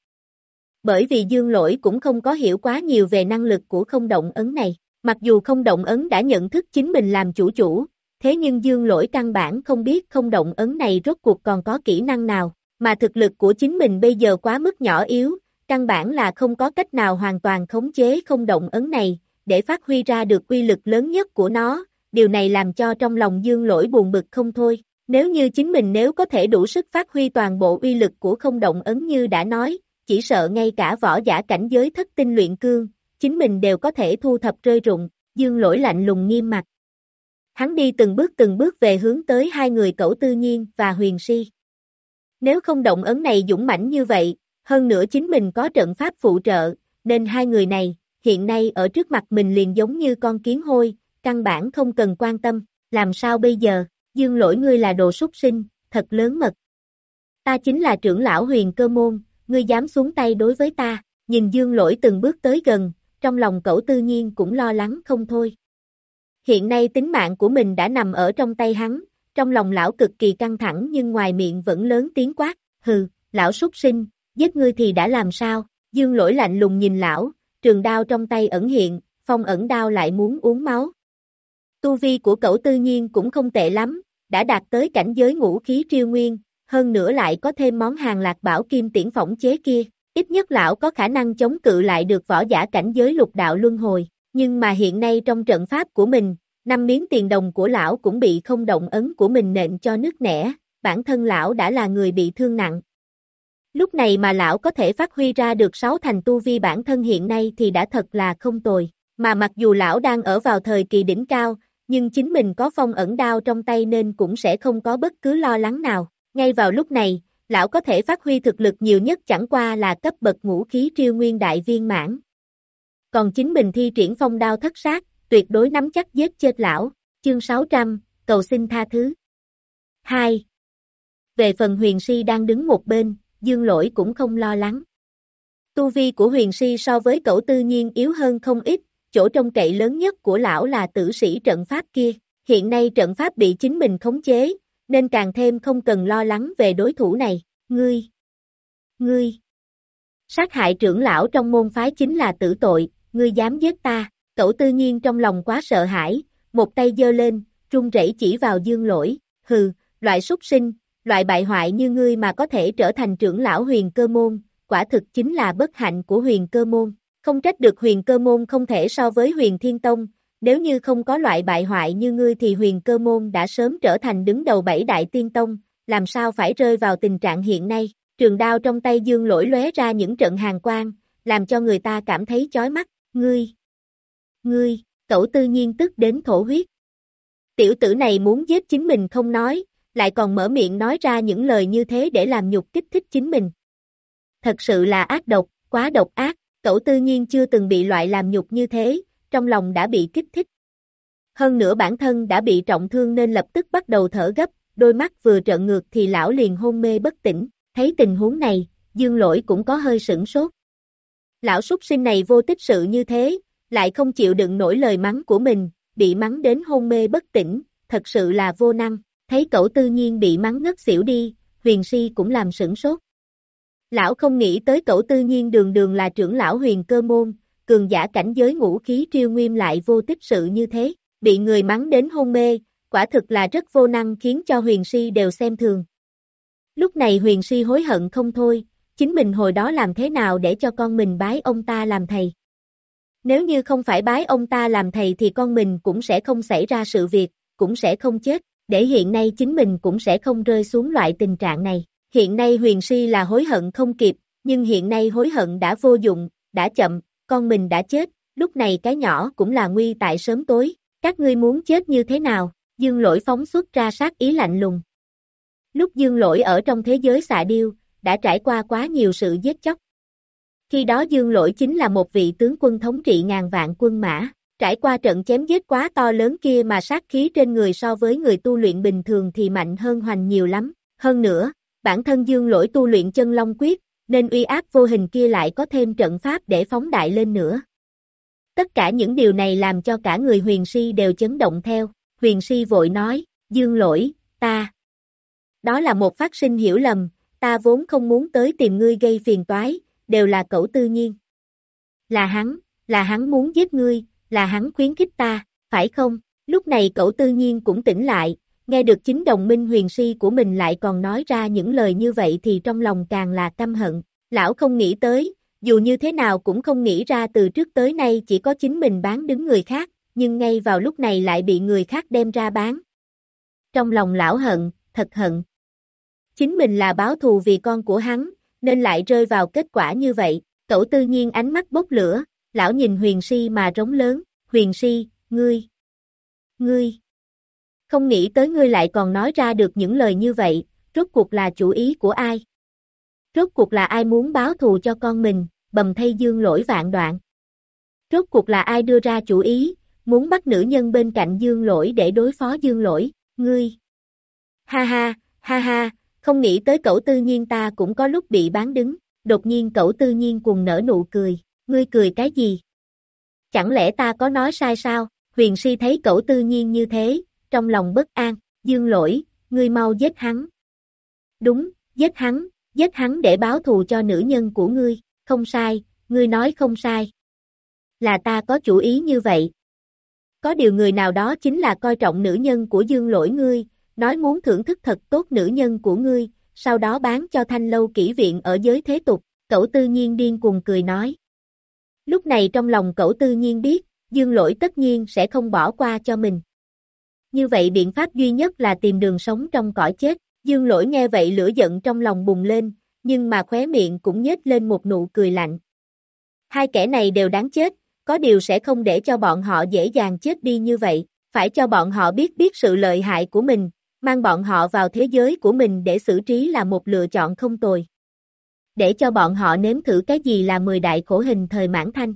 [SPEAKER 2] Bởi vì dương lỗi cũng không có hiểu quá nhiều về năng lực của không động ấn này, mặc dù không động ấn đã nhận thức chính mình làm chủ chủ, thế nhưng dương lỗi căn bản không biết không động ấn này rốt cuộc còn có kỹ năng nào, mà thực lực của chính mình bây giờ quá mức nhỏ yếu, căn bản là không có cách nào hoàn toàn khống chế không động ấn này, để phát huy ra được uy lực lớn nhất của nó, điều này làm cho trong lòng dương lỗi buồn bực không thôi. Nếu như chính mình nếu có thể đủ sức phát huy toàn bộ uy lực của không động ấn như đã nói, chỉ sợ ngay cả võ giả cảnh giới thất tinh luyện cương, chính mình đều có thể thu thập rơi rụng, dương lỗi lạnh lùng nghiêm mặt. Hắn đi từng bước từng bước về hướng tới hai người cẩu tư nhiên và huyền si. Nếu không động ấn này dũng mãnh như vậy, hơn nữa chính mình có trận pháp phụ trợ, nên hai người này, hiện nay ở trước mặt mình liền giống như con kiến hôi, căn bản không cần quan tâm, làm sao bây giờ, dương lỗi ngươi là đồ súc sinh, thật lớn mật. Ta chính là trưởng lão huyền cơ môn, ngươi dám xuống tay đối với ta, nhìn dương lỗi từng bước tới gần, trong lòng cậu tư nhiên cũng lo lắng không thôi. Hiện nay tính mạng của mình đã nằm ở trong tay hắn, trong lòng lão cực kỳ căng thẳng nhưng ngoài miệng vẫn lớn tiếng quát, hừ, lão súc sinh, giết ngươi thì đã làm sao, dương lỗi lạnh lùng nhìn lão, trường đao trong tay ẩn hiện, phong ẩn đao lại muốn uống máu. Tu vi của cậu tư nhiên cũng không tệ lắm, đã đạt tới cảnh giới ngũ khí triêu nguyên, hơn nữa lại có thêm món hàng lạc bảo kim tiễn phỏng chế kia, ít nhất lão có khả năng chống cự lại được võ giả cảnh giới lục đạo luân hồi, nhưng mà hiện nay trong trận pháp của mình, năm miếng tiền đồng của lão cũng bị không động ấn của mình nện cho nước nẻ, bản thân lão đã là người bị thương nặng. Lúc này mà lão có thể phát huy ra được sáu thành tu vi bản thân hiện nay thì đã thật là không tồi, mà mặc dù lão đang ở vào thời kỳ đỉnh cao, nhưng chính mình có phong ẩn đao trong tay nên cũng sẽ không có bất cứ lo lắng nào. Ngay vào lúc này, lão có thể phát huy thực lực nhiều nhất chẳng qua là cấp bậc ngũ khí triêu nguyên đại viên mãn. Còn chính mình thi triển phong đao thất sát, tuyệt đối nắm chắc giết chết lão. Chương 600, cầu xin tha thứ. 2. Về phần huyền si đang đứng một bên, dương lỗi cũng không lo lắng. Tu vi của huyền si so với cậu tư nhiên yếu hơn không ít, chỗ trông cậy lớn nhất của lão là tử sĩ trận pháp kia. Hiện nay trận pháp bị chính mình khống chế, nên càng thêm không cần lo lắng về đối thủ này. Ngươi! Ngươi! Sát hại trưởng lão trong môn phái chính là tử tội, ngươi dám giết ta. Cậu tư nhiên trong lòng quá sợ hãi, một tay giơ lên, trung rẩy chỉ vào dương lỗi, hừ, loại súc sinh, loại bại hoại như ngươi mà có thể trở thành trưởng lão huyền cơ môn, quả thực chính là bất hạnh của huyền cơ môn. Không trách được huyền cơ môn không thể so với huyền thiên tông, nếu như không có loại bại hoại như ngươi thì huyền cơ môn đã sớm trở thành đứng đầu bảy đại tiên tông, làm sao phải rơi vào tình trạng hiện nay, trường đao trong tay dương lỗi lóe ra những trận hàng quang, làm cho người ta cảm thấy chói mắt, ngươi, ngươi, cậu tư nhiên tức đến thổ huyết. Tiểu tử này muốn giết chính mình không nói, lại còn mở miệng nói ra những lời như thế để làm nhục kích thích chính mình. Thật sự là ác độc, quá độc ác, cậu tư nhiên chưa từng bị loại làm nhục như thế, trong lòng đã bị kích thích. Hơn nữa bản thân đã bị trọng thương nên lập tức bắt đầu thở gấp, đôi mắt vừa trợn ngược thì lão liền hôn mê bất tỉnh, thấy tình huống này, dương lỗi cũng có hơi sửng sốt. Lão súc sinh này vô tích sự như thế, lại không chịu đựng nổi lời mắng của mình, bị mắng đến hôn mê bất tỉnh, thật sự là vô năng, thấy cậu tư nhiên bị mắng ngất xỉu đi, huyền si cũng làm sửng sốt. Lão không nghĩ tới cậu tư nhiên đường đường là trưởng lão huyền cơ môn, cường giả cảnh giới ngũ khí triêu nguyên lại vô tích sự như thế, bị người mắng đến hôn mê, quả thực là rất vô năng khiến cho huyền si đều xem thường. Lúc này huyền si hối hận không thôi, chính mình hồi đó làm thế nào để cho con mình bái ông ta làm thầy. Nếu như không phải bái ông ta làm thầy thì con mình cũng sẽ không xảy ra sự việc, cũng sẽ không chết, để hiện nay chính mình cũng sẽ không rơi xuống loại tình trạng này. Hiện nay huyền si là hối hận không kịp, nhưng hiện nay hối hận đã vô dụng, đã chậm, con mình đã chết, lúc này cái nhỏ cũng là nguy tại sớm tối, các ngươi muốn chết như thế nào, dương lỗi phóng xuất ra sát ý lạnh lùng. Lúc dương lỗi ở trong thế giới xạ điêu, đã trải qua quá nhiều sự giết chóc. Khi đó dương lỗi chính là một vị tướng quân thống trị ngàn vạn quân mã, trải qua trận chém giết quá to lớn kia mà sát khí trên người so với người tu luyện bình thường thì mạnh hơn hoành nhiều lắm. Hơn nữa, bản thân dương lỗi tu luyện chân long quyết, nên uy áp vô hình kia lại có thêm trận pháp để phóng đại lên nữa. Tất cả những điều này làm cho cả người huyền si đều chấn động theo, huyền si vội nói, dương lỗi, ta. Đó là một phát sinh hiểu lầm, ta vốn không muốn tới tìm ngươi gây phiền toái, đều là cậu tư nhiên. Là hắn, là hắn muốn giết ngươi, là hắn khuyến khích ta, phải không? Lúc này cậu tư nhiên cũng tỉnh lại, nghe được chính đồng minh huyền si của mình lại còn nói ra những lời như vậy thì trong lòng càng là căm hận. Lão không nghĩ tới, dù như thế nào cũng không nghĩ ra từ trước tới nay chỉ có chính mình bán đứng người khác, nhưng ngay vào lúc này lại bị người khác đem ra bán. Trong lòng lão hận, thật hận. Chính mình là báo thù vì con của hắn, nên lại rơi vào kết quả như vậy, cậu tư nhiên ánh mắt bốc lửa, lão nhìn huyền si mà rống lớn, huyền si, ngươi, ngươi, không nghĩ tới ngươi lại còn nói ra được những lời như vậy, rốt cuộc là chủ ý của ai? Rốt cuộc là ai muốn báo thù cho con mình, bầm thay dương lỗi vạn đoạn? Rốt cuộc là ai đưa ra chủ ý, muốn bắt nữ nhân bên cạnh dương lỗi để đối phó dương lỗi, ngươi? Ha ha, ha ha, không nghĩ tới cậu tư nhiên ta cũng có lúc bị bán đứng, đột nhiên cậu tư nhiên cùng nở nụ cười, ngươi cười cái gì? Chẳng lẽ ta có nói sai sao? Huyền si thấy cậu tư nhiên như thế, trong lòng bất an, dương lỗi, ngươi mau giết hắn. Đúng, giết hắn, giết hắn để báo thù cho nữ nhân của ngươi, không sai, ngươi nói không sai. Là ta có chủ ý như vậy. Có điều người nào đó chính là coi trọng nữ nhân của dương lỗi ngươi, nói muốn thưởng thức thật tốt nữ nhân của ngươi, sau đó bán cho thanh lâu kỹ viện ở giới thế tục, cậu tư nhiên điên cùng cười nói. Lúc này trong lòng cậu tư nhiên biết, dương lỗi tất nhiên sẽ không bỏ qua cho mình. Như vậy biện pháp duy nhất là tìm đường sống trong cõi chết, dương lỗi nghe vậy lửa giận trong lòng bùng lên, nhưng mà khóe miệng cũng nhếch lên một nụ cười lạnh. Hai kẻ này đều đáng chết, có điều sẽ không để cho bọn họ dễ dàng chết đi như vậy, phải cho bọn họ biết biết sự lợi hại của mình, mang bọn họ vào thế giới của mình để xử trí là một lựa chọn không tồi. Để cho bọn họ nếm thử cái gì là 10 đại khổ hình thời mãn thanh.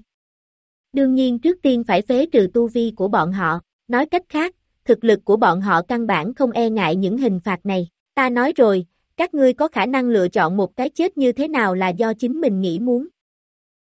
[SPEAKER 2] Đương nhiên trước tiên phải phế trừ tu vi của bọn họ, nói cách khác, thực lực của bọn họ căn bản không e ngại những hình phạt này. Ta nói rồi, các ngươi có khả năng lựa chọn một cái chết như thế nào là do chính mình nghĩ muốn.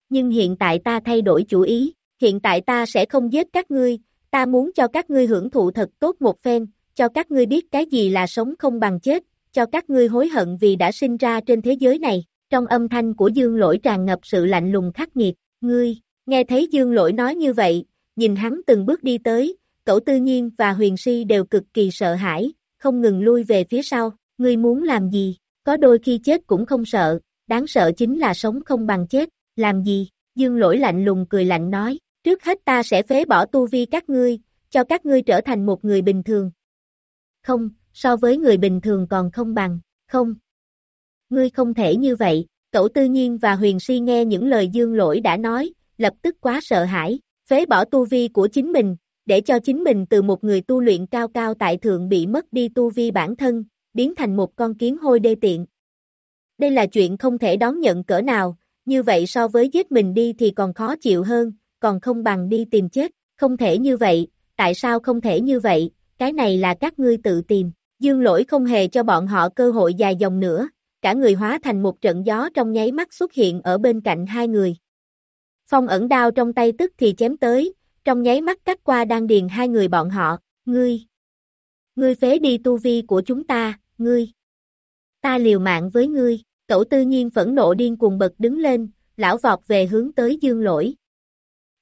[SPEAKER 2] Nhưng hiện tại ta thay đổi chủ ý, hiện tại ta sẽ không giết các ngươi, ta muốn cho các ngươi hưởng thụ thật tốt một phen, cho các ngươi biết cái gì là sống không bằng chết, cho các ngươi hối hận vì đã sinh ra trên thế giới này. Trong âm thanh của Dương Lỗi tràn ngập sự lạnh lùng khắc nghiệt, ngươi, nghe thấy Dương Lỗi nói như vậy, nhìn hắn từng bước đi tới, cậu tư nhiên và huyền si đều cực kỳ sợ hãi, không ngừng lui về phía sau, ngươi muốn làm gì, có đôi khi chết cũng không sợ, đáng sợ chính là sống không bằng chết, làm gì, Dương Lỗi lạnh lùng cười lạnh nói, trước hết ta sẽ phế bỏ tu vi các ngươi, cho các ngươi trở thành một người bình thường, không, so với người bình thường còn không bằng, không. Ngươi không thể như vậy, cậu tư nhiên và huyền si nghe những lời dương lỗi đã nói, lập tức quá sợ hãi, phế bỏ tu vi của chính mình, để cho chính mình từ một người tu luyện cao cao tại thượng bị mất đi tu vi bản thân, biến thành một con kiến hôi đê tiện. Đây là chuyện không thể đón nhận cỡ nào, như vậy so với giết mình đi thì còn khó chịu hơn, còn không bằng đi tìm chết, không thể như vậy, tại sao không thể như vậy, cái này là các ngươi tự tìm. Dương lỗi không hề cho bọn họ cơ hội dài dòng nữa, cả người hóa thành một trận gió trong nháy mắt xuất hiện ở bên cạnh hai người. Phong ẩn đao trong tay tức thì chém tới, trong nháy mắt cắt qua đang điền hai người bọn họ, ngươi. Ngươi phế đi tu vi của chúng ta, ngươi. Ta liều mạng với ngươi, cậu tư nhiên phẫn nộ điên cuồng bật đứng lên, lão vọt về hướng tới dương lỗi.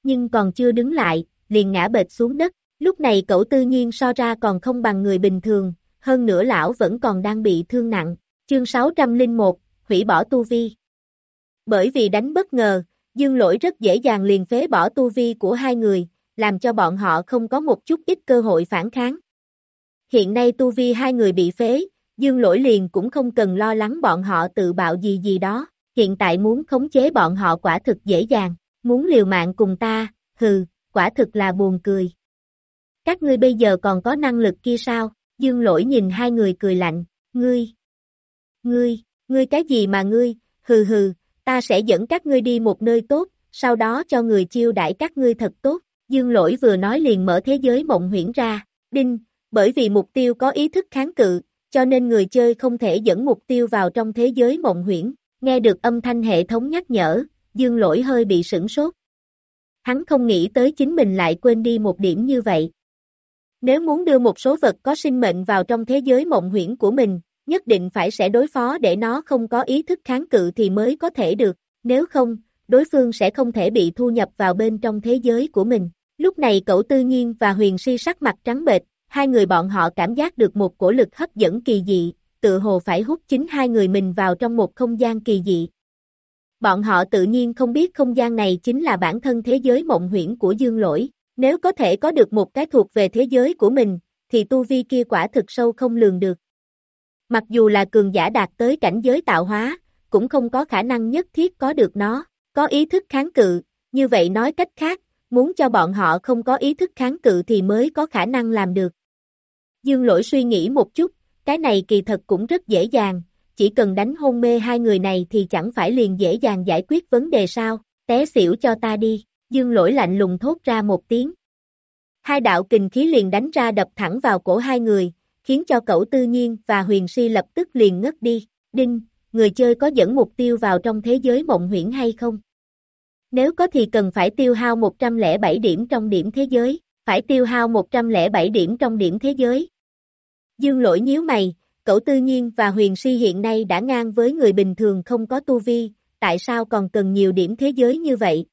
[SPEAKER 2] Nhưng còn chưa đứng lại, liền ngã bệt xuống đất, Lúc này cậu tư nhiên so ra còn không bằng người bình thường, hơn nữa lão vẫn còn đang bị thương nặng. Chương 601, hủy bỏ tu vi. Bởi vì đánh bất ngờ, dương lỗi rất dễ dàng liền phế bỏ tu vi của hai người, làm cho bọn họ không có một chút ít cơ hội phản kháng. Hiện nay tu vi hai người bị phế, dương lỗi liền cũng không cần lo lắng bọn họ tự bạo gì gì đó, hiện tại muốn khống chế bọn họ quả thực dễ dàng, muốn liều mạng cùng ta, hừ, quả thực là buồn cười. Các ngươi bây giờ còn có năng lực kia sao? Dương lỗi nhìn hai người cười lạnh, ngươi, ngươi, ngươi cái gì mà ngươi, hừ hừ, ta sẽ dẫn các ngươi đi một nơi tốt, sau đó cho người chiêu đãi các ngươi thật tốt. Dương lỗi vừa nói liền mở thế giới mộng huyễn ra, đinh, bởi vì mục tiêu có ý thức kháng cự, cho nên người chơi không thể dẫn mục tiêu vào trong thế giới mộng huyễn. Nghe được âm thanh hệ thống nhắc nhở, dương lỗi hơi bị sửng sốt. Hắn không nghĩ tới chính mình lại quên đi một điểm như vậy. Nếu muốn đưa một số vật có sinh mệnh vào trong thế giới mộng huyễn của mình, nhất định phải sẽ đối phó để nó không có ý thức kháng cự thì mới có thể được, nếu không, đối phương sẽ không thể bị thu nhập vào bên trong thế giới của mình. Lúc này cậu tư nhiên và huyền si sắc mặt trắng bệch, hai người bọn họ cảm giác được một cổ lực hấp dẫn kỳ dị, tự hồ phải hút chính hai người mình vào trong một không gian kỳ dị. Bọn họ tự nhiên không biết không gian này chính là bản thân thế giới mộng huyễn của dương lỗi, nếu có thể có được một cái thuộc về thế giới của mình, thì tu vi kia quả thực sâu không lường được. Mặc dù là cường giả đạt tới cảnh giới tạo hóa, cũng không có khả năng nhất thiết có được nó, có ý thức kháng cự, như vậy nói cách khác, muốn cho bọn họ không có ý thức kháng cự thì mới có khả năng làm được. Dương lỗi suy nghĩ một chút, cái này kỳ thật cũng rất dễ dàng, chỉ cần đánh hôn mê hai người này thì chẳng phải liền dễ dàng giải quyết vấn đề sao, té xỉu cho ta đi, dương lỗi lạnh lùng thốt ra một tiếng. Hai đạo kình khí liền đánh ra đập thẳng vào cổ hai người, khiến cho cậu tư nhiên và huyền si lập tức liền ngất đi, đinh, người chơi có dẫn mục tiêu vào trong thế giới mộng huyễn hay không? Nếu có thì cần phải tiêu hao 107 điểm trong điểm thế giới, phải tiêu hao 107 điểm trong điểm thế giới. Dương lỗi nhíu mày, cậu tư nhiên và huyền si hiện nay đã ngang với người bình thường không có tu vi, tại sao còn cần nhiều điểm thế giới như vậy?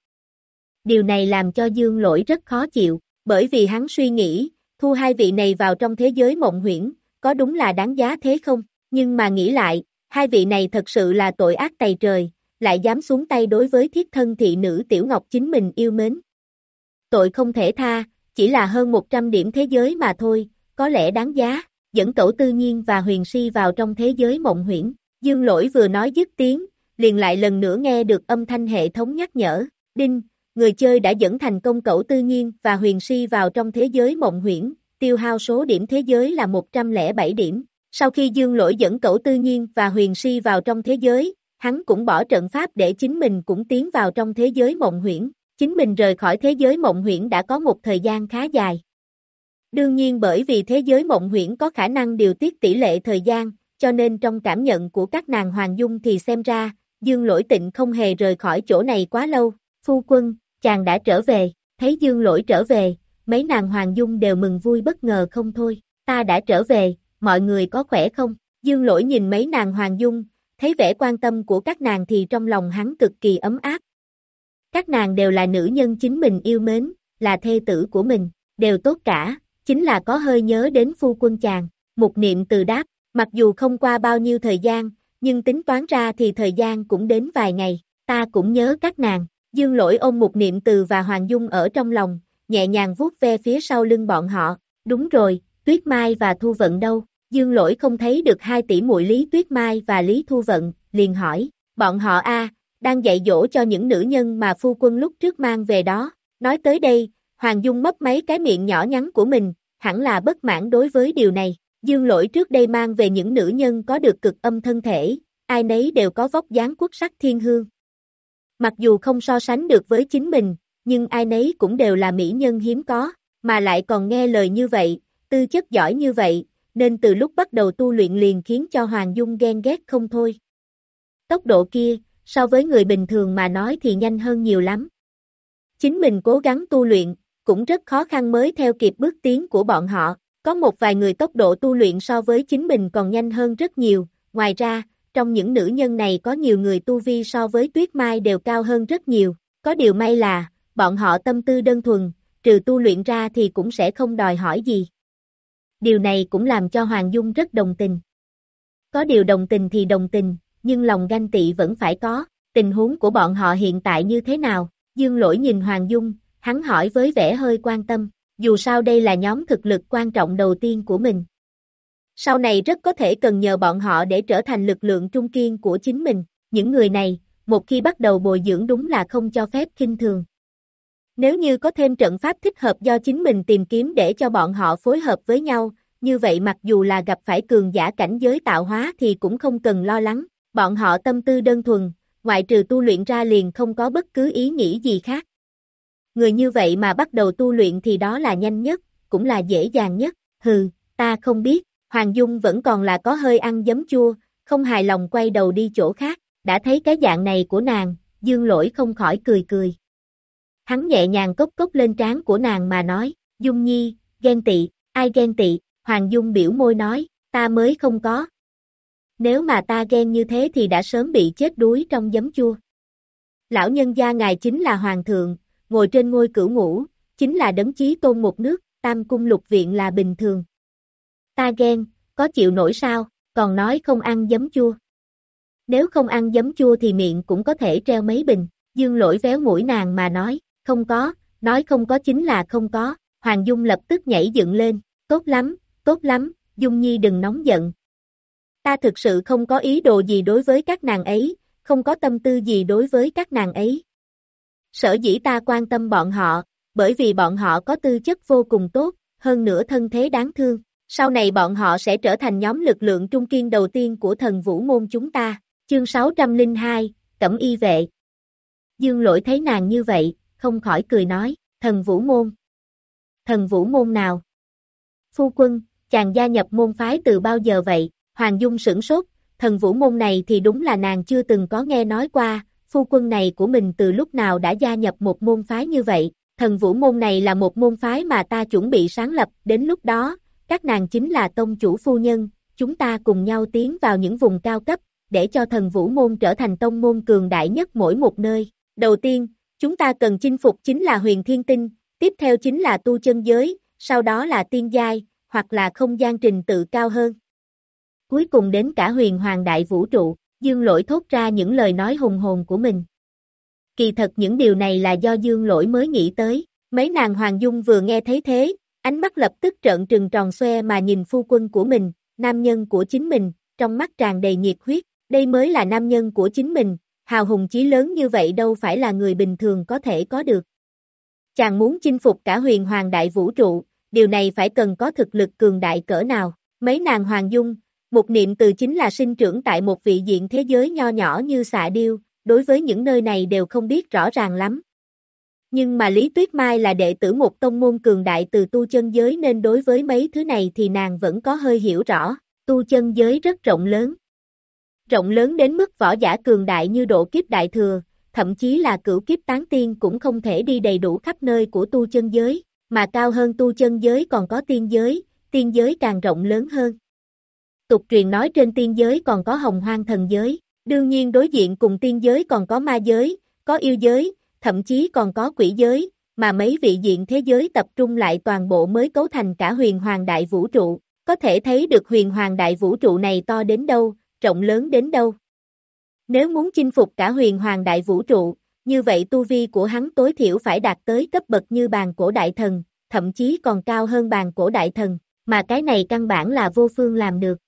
[SPEAKER 2] Điều này làm cho dương lỗi rất khó chịu, bởi vì hắn suy nghĩ, thu hai vị này vào trong thế giới mộng huyễn, có đúng là đáng giá thế không? Nhưng mà nghĩ lại, hai vị này thật sự là tội ác tày trời, lại dám xuống tay đối với thiết thân thị nữ Tiểu Ngọc chính mình yêu mến. Tội không thể tha, chỉ là hơn 100 điểm thế giới mà thôi, có lẽ đáng giá, dẫn tổ tư nhiên và huyền si vào trong thế giới mộng huyễn. Dương lỗi vừa nói dứt tiếng, liền lại lần nữa nghe được âm thanh hệ thống nhắc nhở, đinh, người chơi đã dẫn thành công cẩu tư nhiên và huyền si vào trong thế giới mộng huyễn, tiêu hao số điểm thế giới là 107 điểm. Sau khi dương lỗi dẫn cẩu tư nhiên và huyền si vào trong thế giới, hắn cũng bỏ trận pháp để chính mình cũng tiến vào trong thế giới mộng huyễn, chính mình rời khỏi thế giới mộng huyễn đã có một thời gian khá dài. Đương nhiên bởi vì thế giới mộng huyễn có khả năng điều tiết tỷ lệ thời gian, cho nên trong cảm nhận của các nàng Hoàng Dung thì xem ra, Dương Lỗi Tịnh không hề rời khỏi chỗ này quá lâu. Phu quân, chàng đã trở về, thấy Dương Lỗi trở về, mấy nàng Hoàng Dung đều mừng vui bất ngờ không thôi. Ta đã trở về, mọi người có khỏe không? Dương Lỗi nhìn mấy nàng Hoàng Dung, thấy vẻ quan tâm của các nàng thì trong lòng hắn cực kỳ ấm áp. Các nàng đều là nữ nhân chính mình yêu mến, là thê tử của mình, đều tốt cả, chính là có hơi nhớ đến phu quân chàng. Một niệm từ đáp, mặc dù không qua bao nhiêu thời gian, nhưng tính toán ra thì thời gian cũng đến vài ngày, ta cũng nhớ các nàng. Dương lỗi ôm một niệm từ và Hoàng Dung ở trong lòng, nhẹ nhàng vuốt ve phía sau lưng bọn họ. Đúng rồi, Tuyết Mai và Thu Vận đâu? Dương lỗi không thấy được hai tỷ muội Lý Tuyết Mai và Lý Thu Vận, liền hỏi, bọn họ a đang dạy dỗ cho những nữ nhân mà phu quân lúc trước mang về đó. Nói tới đây, Hoàng Dung mấp mấy cái miệng nhỏ nhắn của mình, hẳn là bất mãn đối với điều này. Dương lỗi trước đây mang về những nữ nhân có được cực âm thân thể, ai nấy đều có vóc dáng quốc sắc thiên hương. Mặc dù không so sánh được với chính mình, nhưng ai nấy cũng đều là mỹ nhân hiếm có, mà lại còn nghe lời như vậy, tư chất giỏi như vậy, nên từ lúc bắt đầu tu luyện liền khiến cho Hoàng Dung ghen ghét không thôi. Tốc độ kia, so với người bình thường mà nói thì nhanh hơn nhiều lắm. Chính mình cố gắng tu luyện, cũng rất khó khăn mới theo kịp bước tiến của bọn họ, có một vài người tốc độ tu luyện so với chính mình còn nhanh hơn rất nhiều, ngoài ra, trong những nữ nhân này có nhiều người tu vi so với tuyết mai đều cao hơn rất nhiều, có điều may là, bọn họ tâm tư đơn thuần, trừ tu luyện ra thì cũng sẽ không đòi hỏi gì. Điều này cũng làm cho Hoàng Dung rất đồng tình. Có điều đồng tình thì đồng tình, nhưng lòng ganh tị vẫn phải có, tình huống của bọn họ hiện tại như thế nào, Dương lỗi nhìn Hoàng Dung, hắn hỏi với vẻ hơi quan tâm, dù sao đây là nhóm thực lực quan trọng đầu tiên của mình. Sau này rất có thể cần nhờ bọn họ để trở thành lực lượng trung kiên của chính mình, những người này, một khi bắt đầu bồi dưỡng đúng là không cho phép kinh thường. Nếu như có thêm trận pháp thích hợp do chính mình tìm kiếm để cho bọn họ phối hợp với nhau, như vậy mặc dù là gặp phải cường giả cảnh giới tạo hóa thì cũng không cần lo lắng, bọn họ tâm tư đơn thuần, ngoại trừ tu luyện ra liền không có bất cứ ý nghĩ gì khác. Người như vậy mà bắt đầu tu luyện thì đó là nhanh nhất, cũng là dễ dàng nhất, hừ, ta không biết, Hoàng Dung vẫn còn là có hơi ăn giấm chua, không hài lòng quay đầu đi chỗ khác, đã thấy cái dạng này của nàng, dương lỗi không khỏi cười cười. Hắn nhẹ nhàng cốc cốc lên trán của nàng mà nói, Dung Nhi, ghen tị, ai ghen tị, Hoàng Dung biểu môi nói, ta mới không có. Nếu mà ta ghen như thế thì đã sớm bị chết đuối trong giấm chua. Lão nhân gia ngài chính là Hoàng thượng, ngồi trên ngôi cửu ngũ, chính là đấng chí tôn một nước, tam cung lục viện là bình thường, Ta ghen, có chịu nổi sao, còn nói không ăn giấm chua. Nếu không ăn giấm chua thì miệng cũng có thể treo mấy bình, dương lỗi véo mũi nàng mà nói, không có, nói không có chính là không có, Hoàng Dung lập tức nhảy dựng lên, tốt lắm, tốt lắm, Dung Nhi đừng nóng giận. Ta thực sự không có ý đồ gì đối với các nàng ấy, không có tâm tư gì đối với các nàng ấy. Sở dĩ ta quan tâm bọn họ, bởi vì bọn họ có tư chất vô cùng tốt, hơn nữa thân thế đáng thương. Sau này bọn họ sẽ trở thành nhóm lực lượng trung kiên đầu tiên của thần vũ môn chúng ta. Chương 602, Cẩm y vệ. Dương lỗi thấy nàng như vậy, không khỏi cười nói, thần vũ môn. Thần vũ môn nào? Phu quân, chàng gia nhập môn phái từ bao giờ vậy? Hoàng Dung sửng sốt, thần vũ môn này thì đúng là nàng chưa từng có nghe nói qua, phu quân này của mình từ lúc nào đã gia nhập một môn phái như vậy, thần vũ môn này là một môn phái mà ta chuẩn bị sáng lập, đến lúc đó, các nàng chính là tông chủ phu nhân, chúng ta cùng nhau tiến vào những vùng cao cấp, để cho thần vũ môn trở thành tông môn cường đại nhất mỗi một nơi. Đầu tiên, chúng ta cần chinh phục chính là huyền thiên tinh, tiếp theo chính là tu chân giới, sau đó là tiên giai, hoặc là không gian trình tự cao hơn. Cuối cùng đến cả huyền hoàng đại vũ trụ, dương lỗi thốt ra những lời nói hùng hồn của mình. Kỳ thật những điều này là do dương lỗi mới nghĩ tới, mấy nàng hoàng dung vừa nghe thấy thế, ánh mắt lập tức trợn trừng tròn xoe mà nhìn phu quân của mình, nam nhân của chính mình, trong mắt tràn đầy nhiệt huyết, đây mới là nam nhân của chính mình, hào hùng chí lớn như vậy đâu phải là người bình thường có thể có được. Chàng muốn chinh phục cả huyền hoàng đại vũ trụ, điều này phải cần có thực lực cường đại cỡ nào, mấy nàng hoàng dung, một niệm từ chính là sinh trưởng tại một vị diện thế giới nho nhỏ như xạ điêu, đối với những nơi này đều không biết rõ ràng lắm. Nhưng mà Lý Tuyết Mai là đệ tử một tông môn cường đại từ tu chân giới nên đối với mấy thứ này thì nàng vẫn có hơi hiểu rõ, tu chân giới rất rộng lớn. Rộng lớn đến mức võ giả cường đại như độ kiếp đại thừa, thậm chí là cửu kiếp tán tiên cũng không thể đi đầy đủ khắp nơi của tu chân giới, mà cao hơn tu chân giới còn có tiên giới, tiên giới càng rộng lớn hơn. Tục truyền nói trên tiên giới còn có hồng hoang thần giới, đương nhiên đối diện cùng tiên giới còn có ma giới, có yêu giới, thậm chí còn có quỷ giới, mà mấy vị diện thế giới tập trung lại toàn bộ mới cấu thành cả huyền hoàng đại vũ trụ, có thể thấy được huyền hoàng đại vũ trụ này to đến đâu, rộng lớn đến đâu. Nếu muốn chinh phục cả huyền hoàng đại vũ trụ, như vậy tu vi của hắn tối thiểu phải đạt tới cấp bậc như bàn cổ đại thần, thậm chí còn cao hơn bàn cổ đại thần, mà cái này căn bản là vô phương làm được.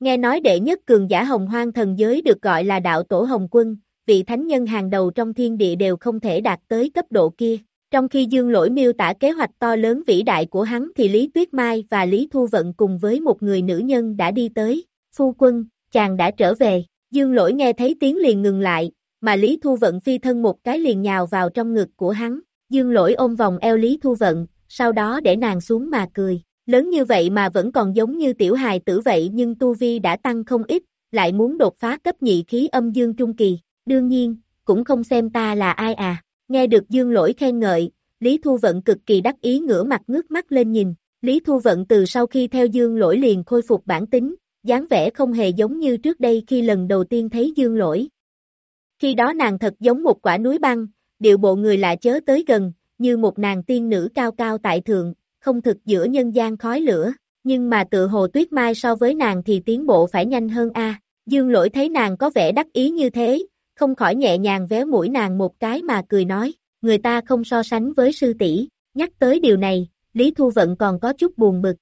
[SPEAKER 2] Nghe nói đệ nhất cường giả hồng hoang thần giới được gọi là đạo tổ hồng quân, vị thánh nhân hàng đầu trong thiên địa đều không thể đạt tới cấp độ kia. Trong khi Dương Lỗi miêu tả kế hoạch to lớn vĩ đại của hắn thì Lý Tuyết Mai và Lý Thu Vận cùng với một người nữ nhân đã đi tới. Phu quân, chàng đã trở về. Dương Lỗi nghe thấy tiếng liền ngừng lại, mà Lý Thu Vận phi thân một cái liền nhào vào trong ngực của hắn. Dương Lỗi ôm vòng eo Lý Thu Vận, sau đó để nàng xuống mà cười. Lớn như vậy mà vẫn còn giống như tiểu hài tử vậy nhưng Tu Vi đã tăng không ít, lại muốn đột phá cấp nhị khí âm dương trung kỳ. Đương nhiên, cũng không xem ta là ai à. Nghe được Dương Lỗi khen ngợi, Lý Thu Vận cực kỳ đắc ý ngửa mặt ngước mắt lên nhìn. Lý Thu Vận từ sau khi theo Dương Lỗi liền khôi phục bản tính, dáng vẻ không hề giống như trước đây khi lần đầu tiên thấy Dương Lỗi. Khi đó nàng thật giống một quả núi băng, điệu bộ người lạ chớ tới gần, như một nàng tiên nữ cao cao tại thượng, không thực giữa nhân gian khói lửa, nhưng mà tự hồ tuyết mai so với nàng thì tiến bộ phải nhanh hơn a. Dương lỗi thấy nàng có vẻ đắc ý như thế, không khỏi nhẹ nhàng véo mũi nàng một cái mà cười nói, người ta không so sánh với sư tỷ nhắc tới điều này, Lý Thu Vận còn có chút buồn bực.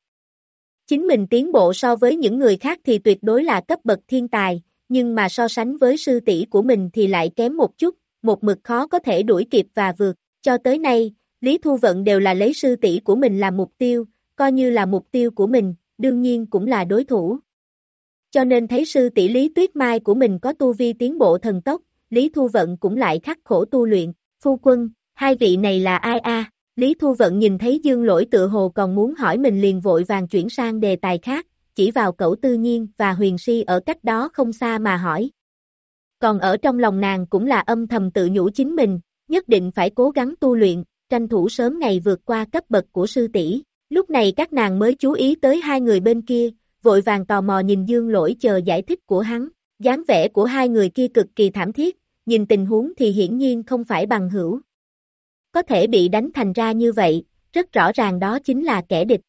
[SPEAKER 2] Chính mình tiến bộ so với những người khác thì tuyệt đối là cấp bậc thiên tài, nhưng mà so sánh với sư tỷ của mình thì lại kém một chút, một mực khó có thể đuổi kịp và vượt, cho tới nay, Lý Thu Vận đều là lấy sư tỷ của mình làm mục tiêu, coi như là mục tiêu của mình, đương nhiên cũng là đối thủ. Cho nên thấy sư tỷ Lý Tuyết Mai của mình có tu vi tiến bộ thần tốc, Lý Thu Vận cũng lại khắc khổ tu luyện, phu quân, hai vị này là ai a? Lý Thu Vận nhìn thấy dương lỗi tự hồ còn muốn hỏi mình liền vội vàng chuyển sang đề tài khác, chỉ vào cậu tư nhiên và huyền si ở cách đó không xa mà hỏi. Còn ở trong lòng nàng cũng là âm thầm tự nhủ chính mình, nhất định phải cố gắng tu luyện, tranh thủ sớm ngày vượt qua cấp bậc của sư tỷ. Lúc này các nàng mới chú ý tới hai người bên kia, vội vàng tò mò nhìn dương lỗi chờ giải thích của hắn dáng vẻ của hai người kia cực kỳ thảm thiết, nhìn tình huống thì hiển nhiên không phải bằng hữu. Có thể bị đánh thành ra như vậy, rất rõ ràng đó chính là kẻ địch.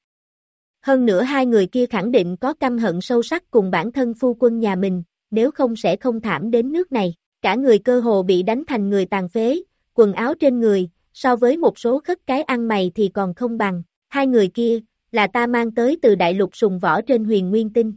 [SPEAKER 2] Hơn nữa hai người kia khẳng định có căm hận sâu sắc cùng bản thân phu quân nhà mình, nếu không sẽ không thảm đến nước này. Cả người cơ hồ bị đánh thành người tàn phế, quần áo trên người, so với một số khất cái ăn mày thì còn không bằng. Hai người kia, là ta mang tới từ đại lục sùng võ trên huyền nguyên tinh.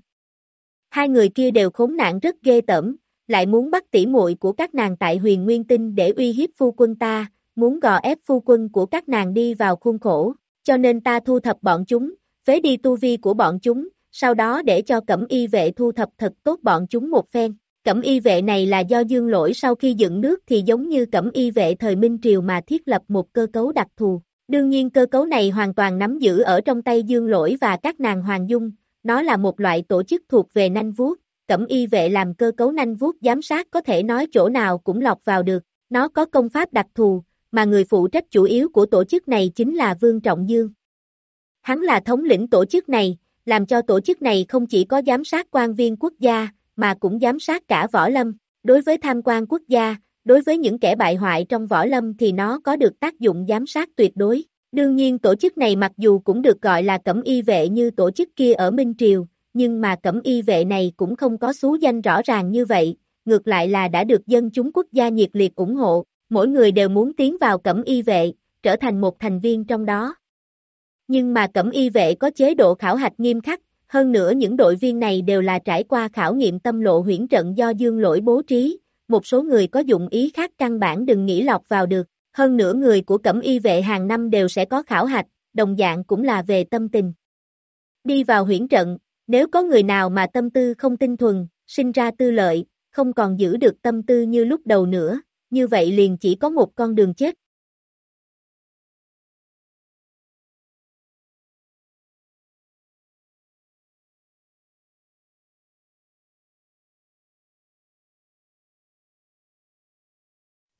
[SPEAKER 2] Hai người kia đều khốn nạn rất ghê tởm, lại muốn bắt tỉ muội của các nàng tại huyền nguyên tinh để uy hiếp phu quân ta, muốn gò ép phu quân của các nàng đi vào khuôn khổ, cho nên ta thu thập bọn chúng, phế đi tu vi của bọn chúng, sau đó để cho cẩm y vệ thu thập thật tốt bọn chúng một phen. Cẩm y vệ này là do dương lỗi sau khi dựng nước thì giống như cẩm y vệ thời Minh Triều mà thiết lập một cơ cấu đặc thù. Đương nhiên cơ cấu này hoàn toàn nắm giữ ở trong tay dương lỗi và các nàng hoàng dung, nó là một loại tổ chức thuộc về nanh vuốt, cẩm y vệ làm cơ cấu nanh vuốt giám sát có thể nói chỗ nào cũng lọc vào được, nó có công pháp đặc thù, mà người phụ trách chủ yếu của tổ chức này chính là Vương Trọng Dương. Hắn là thống lĩnh tổ chức này, làm cho tổ chức này không chỉ có giám sát quan viên quốc gia, mà cũng giám sát cả võ lâm. Đối với tham quan quốc gia, đối với những kẻ bại hoại trong võ lâm thì nó có được tác dụng giám sát tuyệt đối. Đương nhiên tổ chức này mặc dù cũng được gọi là cẩm y vệ như tổ chức kia ở Minh Triều, nhưng mà cẩm y vệ này cũng không có xú danh rõ ràng như vậy, ngược lại là đã được dân chúng quốc gia nhiệt liệt ủng hộ, mỗi người đều muốn tiến vào cẩm y vệ, trở thành một thành viên trong đó. Nhưng mà cẩm y vệ có chế độ khảo hạch nghiêm khắc, hơn nữa những đội viên này đều là trải qua khảo nghiệm tâm lộ huyễn trận do dương lỗi bố trí, một số người có dụng ý khác căn bản đừng nghĩ lọc vào được, hơn nữa người của cẩm y vệ hàng năm đều sẽ có khảo hạch, đồng dạng cũng là về tâm tình. Đi vào huyễn trận, nếu có người nào mà tâm tư không tinh thuần, sinh ra tư lợi, không còn giữ được tâm tư như lúc đầu nữa, như vậy liền chỉ có một con đường chết.